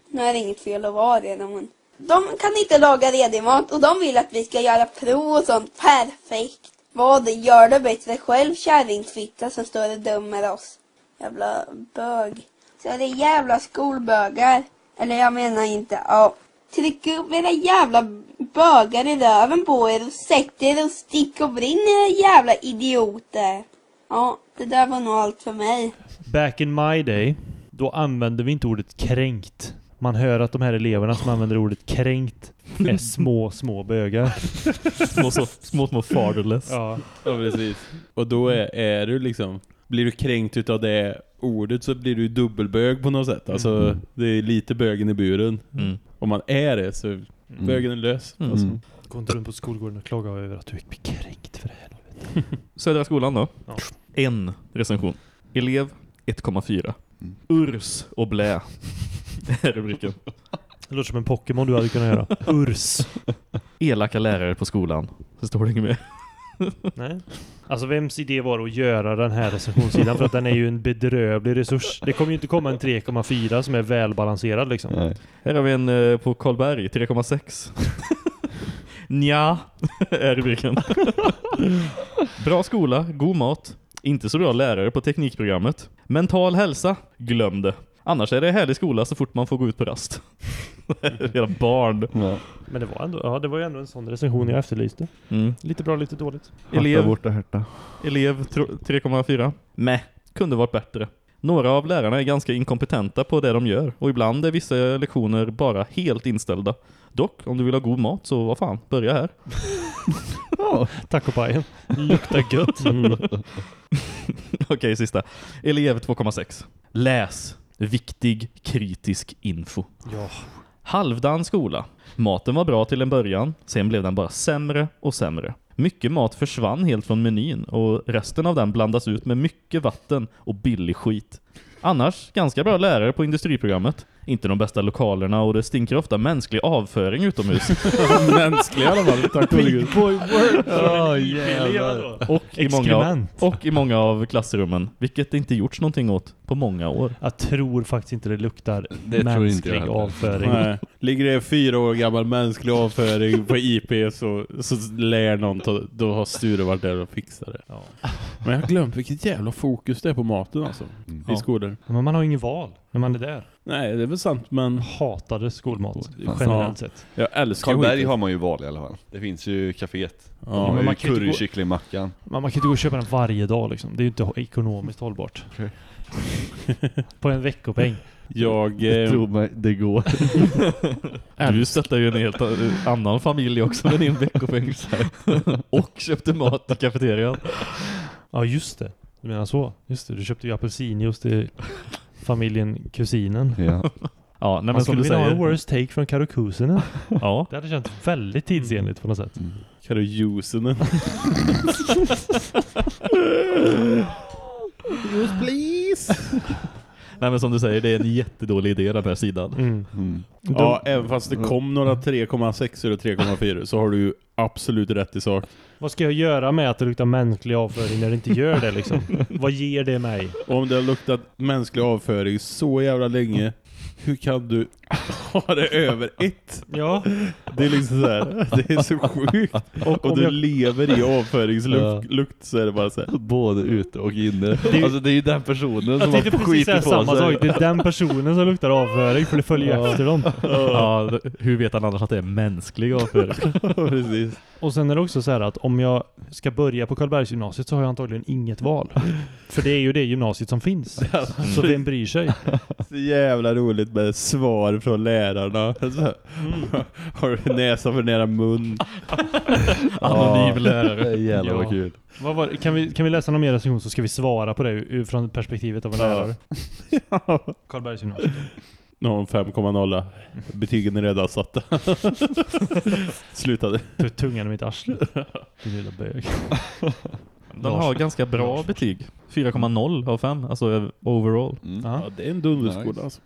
Nu är det inget fel att vara det, men de kan inte laga redig mat och de vill att vi ska göra prov och sånt. Perfekt. Vad? Gör det bättre själv, kärringfitta som står och dömer oss. Jävla bög. Så är det jävla skolbögar. Eller jag menar inte, ja. Tryck upp era jävla bögar i röven på er och sätt er och stick och brinn era jävla idioter. Ja, det där var nog allt för mig. Back in my day, då använde vi inte ordet kränkt. Man hör att de här eleverna som använder ordet kränkt är små, små bögar. Små, (laughs) så, små, små fatherless. Ja. Ja, precis. Och då är, är du liksom... Blir du kränkt utav det ordet så blir du dubbelbög på något sätt. Alltså, Mm. det är lite bögen i buren. Mm. Om man är det så bögen är lös. Mm. Alltså. Gå inte runt på skolgården och klaga över att du är kränkt för det här. (laughs) Södra skolan då? Ja. En recension. Elev 1,4. Urs och blä. Det (laughs) är rubriken. Det låter som en Pokémon du hade kunnat göra. (laughs) Urs. Elaka lärare på skolan. Så står det inget mer. Nej. Alltså vems idé var det att göra den här recensionssidan? För att den är ju en bedrövlig resurs. Det kommer ju inte komma en 3,4 som är välbalanserad liksom. Nej. Här har vi en eh, på Karlberg, 3,6. Nja, (laughs) är rubriken. (laughs) bra skola, god mat. Inte så bra lärare på teknikprogrammet. Mental hälsa, glöm det. Annars är det härlig skola så fort man får gå ut på rast. (laughs) Hela barn. Ja. Men det var ändå, ja, det var ju ändå en sån recension jag efterlyste. Mm. Lite bra, lite dåligt. Elev, borta härta. elev tro- 3,4. Mäh, kunde varit bättre. Några av lärarna är ganska inkompetenta på det de gör och ibland är vissa lektioner bara helt inställda. Dock, om du vill ha god mat så vad fan, börja här. (laughs) Tacopajen. Luktar gött. Mm. (laughs) Okej, sista. Elev 2,6. Läs. Viktig kritisk info. Ja. Halvdan skola. Maten var bra till en början, sen blev den bara sämre och sämre. Mycket mat försvann helt från menyn och resten av den blandas ut med mycket vatten och billig skit. Annars ganska bra lärare på industriprogrammet. Inte de bästa lokalerna och det stinker ofta mänsklig avföring utomhus. (laughs) Mänsklig i alla fall, tack gode gud. boy work. Ja, jävlar. och, i många, av- och i många av klassrummen, vilket det inte gjorts någonting åt på många år. Jag tror faktiskt inte det luktar Det tror inte jag mänsklig avföring. Nej. Ligger det fyra år gammal mänsklig avföring på IP så, så lär någon ta, då har Sture varit där och fixat det. Men jag har glömt vilket jävla fokus det är på maten alltså. I Ja. skolor. Men man har ingen val när man är där. Nej, det är väl sant men... Hatade skolmat generellt sett. Jag älskar Karlberg har man ju val i alla fall. Det finns ju kaféet. Ja, man kan ju currykycklingmackan. Men man kan inte gå och köpa den varje dag liksom. Det är ju inte ekonomiskt hållbart. (laughs) på en veckopeng. Jag... Eh, Tro mig, det går. (laughs) Du stöttar ju en helt annan familj också med din veckopeng. och köpte mat i kafeterian. Ja just det. Du menar så? Just det, du köpte ju apelsinjuice till familjen Kusinen. Ja. (laughs) Ja, nej, men skulle du vilja ha en säger. worst take från Karokusinen. (laughs) Ja. Det hade känts väldigt tidsenligt på något sätt. Kan du juicen? Juice please! Nej men som du säger, det är en jättedålig idé den här sidan. Mm. Mm. Ja, även fast det kom några 3,6 eller 3,4 så har du ju absolut rätt i sak. Vad ska jag göra med att det luktar mänsklig avföring när det inte gör det liksom? (laughs) Vad ger det mig? Om det har luktat mänsklig avföring så jävla länge, hur kan du ha det över ett? Ja. Det är liksom så här, det är så sjukt. Och, om du jag- lever i avföringslukt lukt, så är det bara så här. Både ute och inne. är- Alltså det är ju den personen Jag som har skitit på samma sig. sak. Det är den personen som luktar avföring för det följer Ja. efter dem. Ja, hur vet han annars att det är mänsklig avföring? (laughs) Precis. Och sen är det också så här att om jag ska börja på Karlbergsgymnasiet så har jag antagligen inget val. För det är ju det gymnasiet som finns. Så vem bryr sig? Så jävla roligt med svar från lärarna. Så här, (laughs) Har du näsa för nära mun? (laughs) Anonym lärare. Det är jävla vad Ja. kul. Vad var, kan, vi, kan vi läsa någon mer recension så ska vi svara på det från perspektivet av en Ja. lärare. (laughs) Karlbergsgymnasiet. Någon 5,0. Betygen är redan satta. Slutade. Tog tungan i mitt arsle. Din lilla bög. Den har ganska bra betyg. 4,0 av 5, alltså eh, overall. Mm. Ja. Det är en dunderskola Nice. alltså.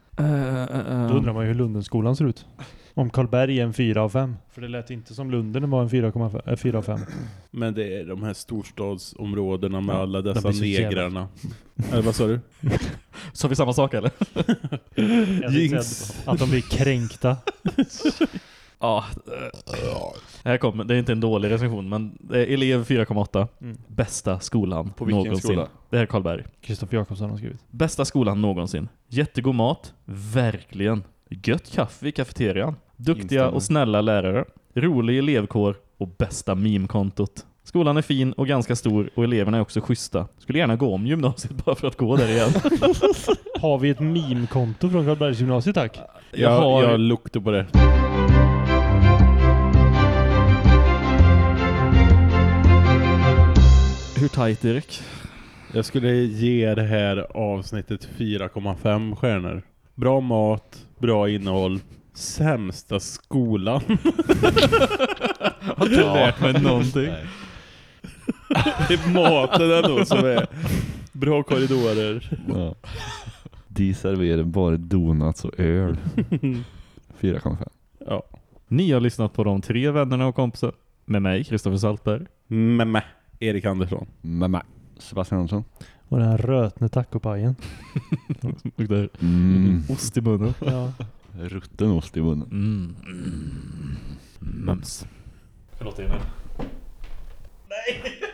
Då undrar man ju hur Lundenskolan ser ut. Om Karlberg är en 4 av 5. För det lät inte som Lunden var en 4,5 äh, 4 av 5. Men det är de här storstadsområdena med Ja, alla de dessa negrarna. Eller vad sa du? (laughs) Sa vi samma sak eller? Jinx. säga Att de blir kränkta. (laughs) Ja. Här kommer, det är inte en dålig recension, men elev 4,8. Mm. Bästa skolan På vilken någonsin. skola? Det här är Karlberg. Kristoffer Jakobsson har skrivit. Bästa skolan någonsin. Jättegod mat. Verkligen. Gött kaffe i kafeterian. Duktiga Instämmer. och snälla lärare. Rolig elevkår och bästa meme-kontot. Skolan är fin och ganska stor och eleverna är också schyssta. Skulle gärna gå om gymnasiet (laughs) bara för att gå där igen. Har vi ett meme-konto från Karlbergsgymnasiet tack? Jag Jag, har- jag luktar på det. Hur tajt Erik? Jag skulle ge det här avsnittet 4,5 stjärnor. Bra mat, bra innehåll. Sämsta skolan. (laughs) Har du lärt mig någonting? (laughs) det är maten ändå som är bra korridorer. Ja. De serverar bara donuts och öl. (laughs) 4,5. Ja. Ni har lyssnat på de tre vännerna och kompisar. Med mig, Kristoffer Saltberg. Mämme. Erik Andersson. Mamma. Sebastian Hansson. Och den här rötne tacopajen. (laughs) Luktar Mm. ost i munnen. Ja. Rutten ost i munnen. Mm. Mm. Mums. Förlåt Emil.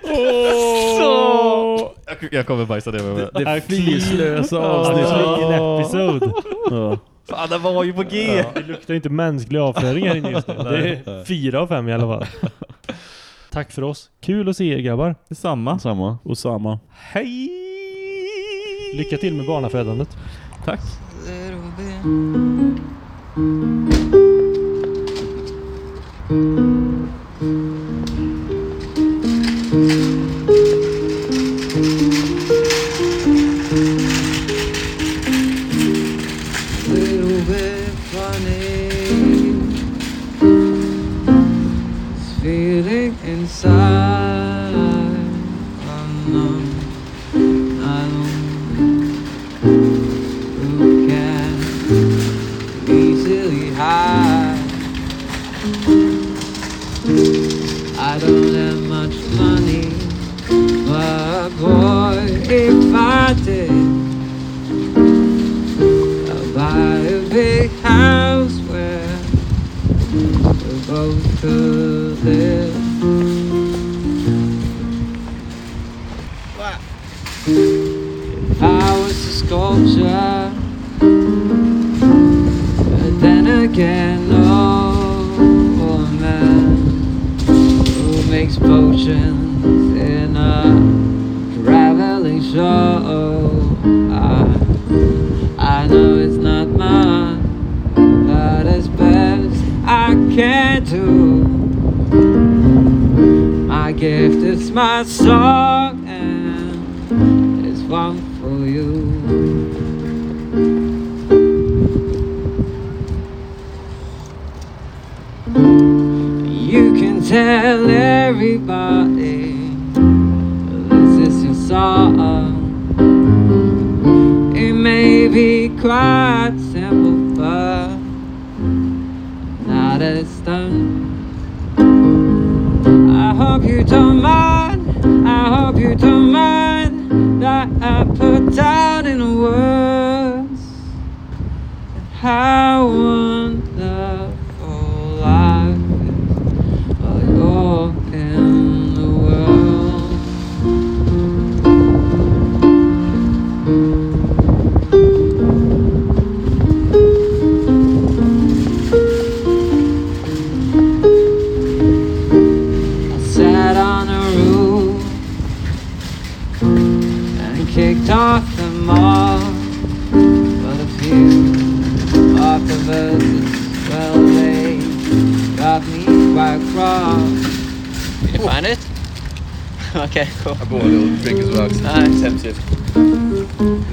Åh! Jag, jag kommer bajsa det med. Det, det Vilken avsnittet. episod! Ja. Fan, den var ju på G! Ja, det luktar inte mänsklig avföring här inne just nu. Det är fyra av fem i alla fall. Tack för oss. Kul att se er grabbar. Detsamma. Samma. Och samma. Hej! Lycka till med barnafödandet. Tack. Little in a traveling show. I, I know it's not mine, but as best I can do. My gift is my song, tell everybody this is your song. It may be quite simple, but not as done. I hope you don't mind. I hope you don't mind that I put down in words how Okej, cool. I bought a little drink as well. 'cause Nice. It's tempted. It's tempted.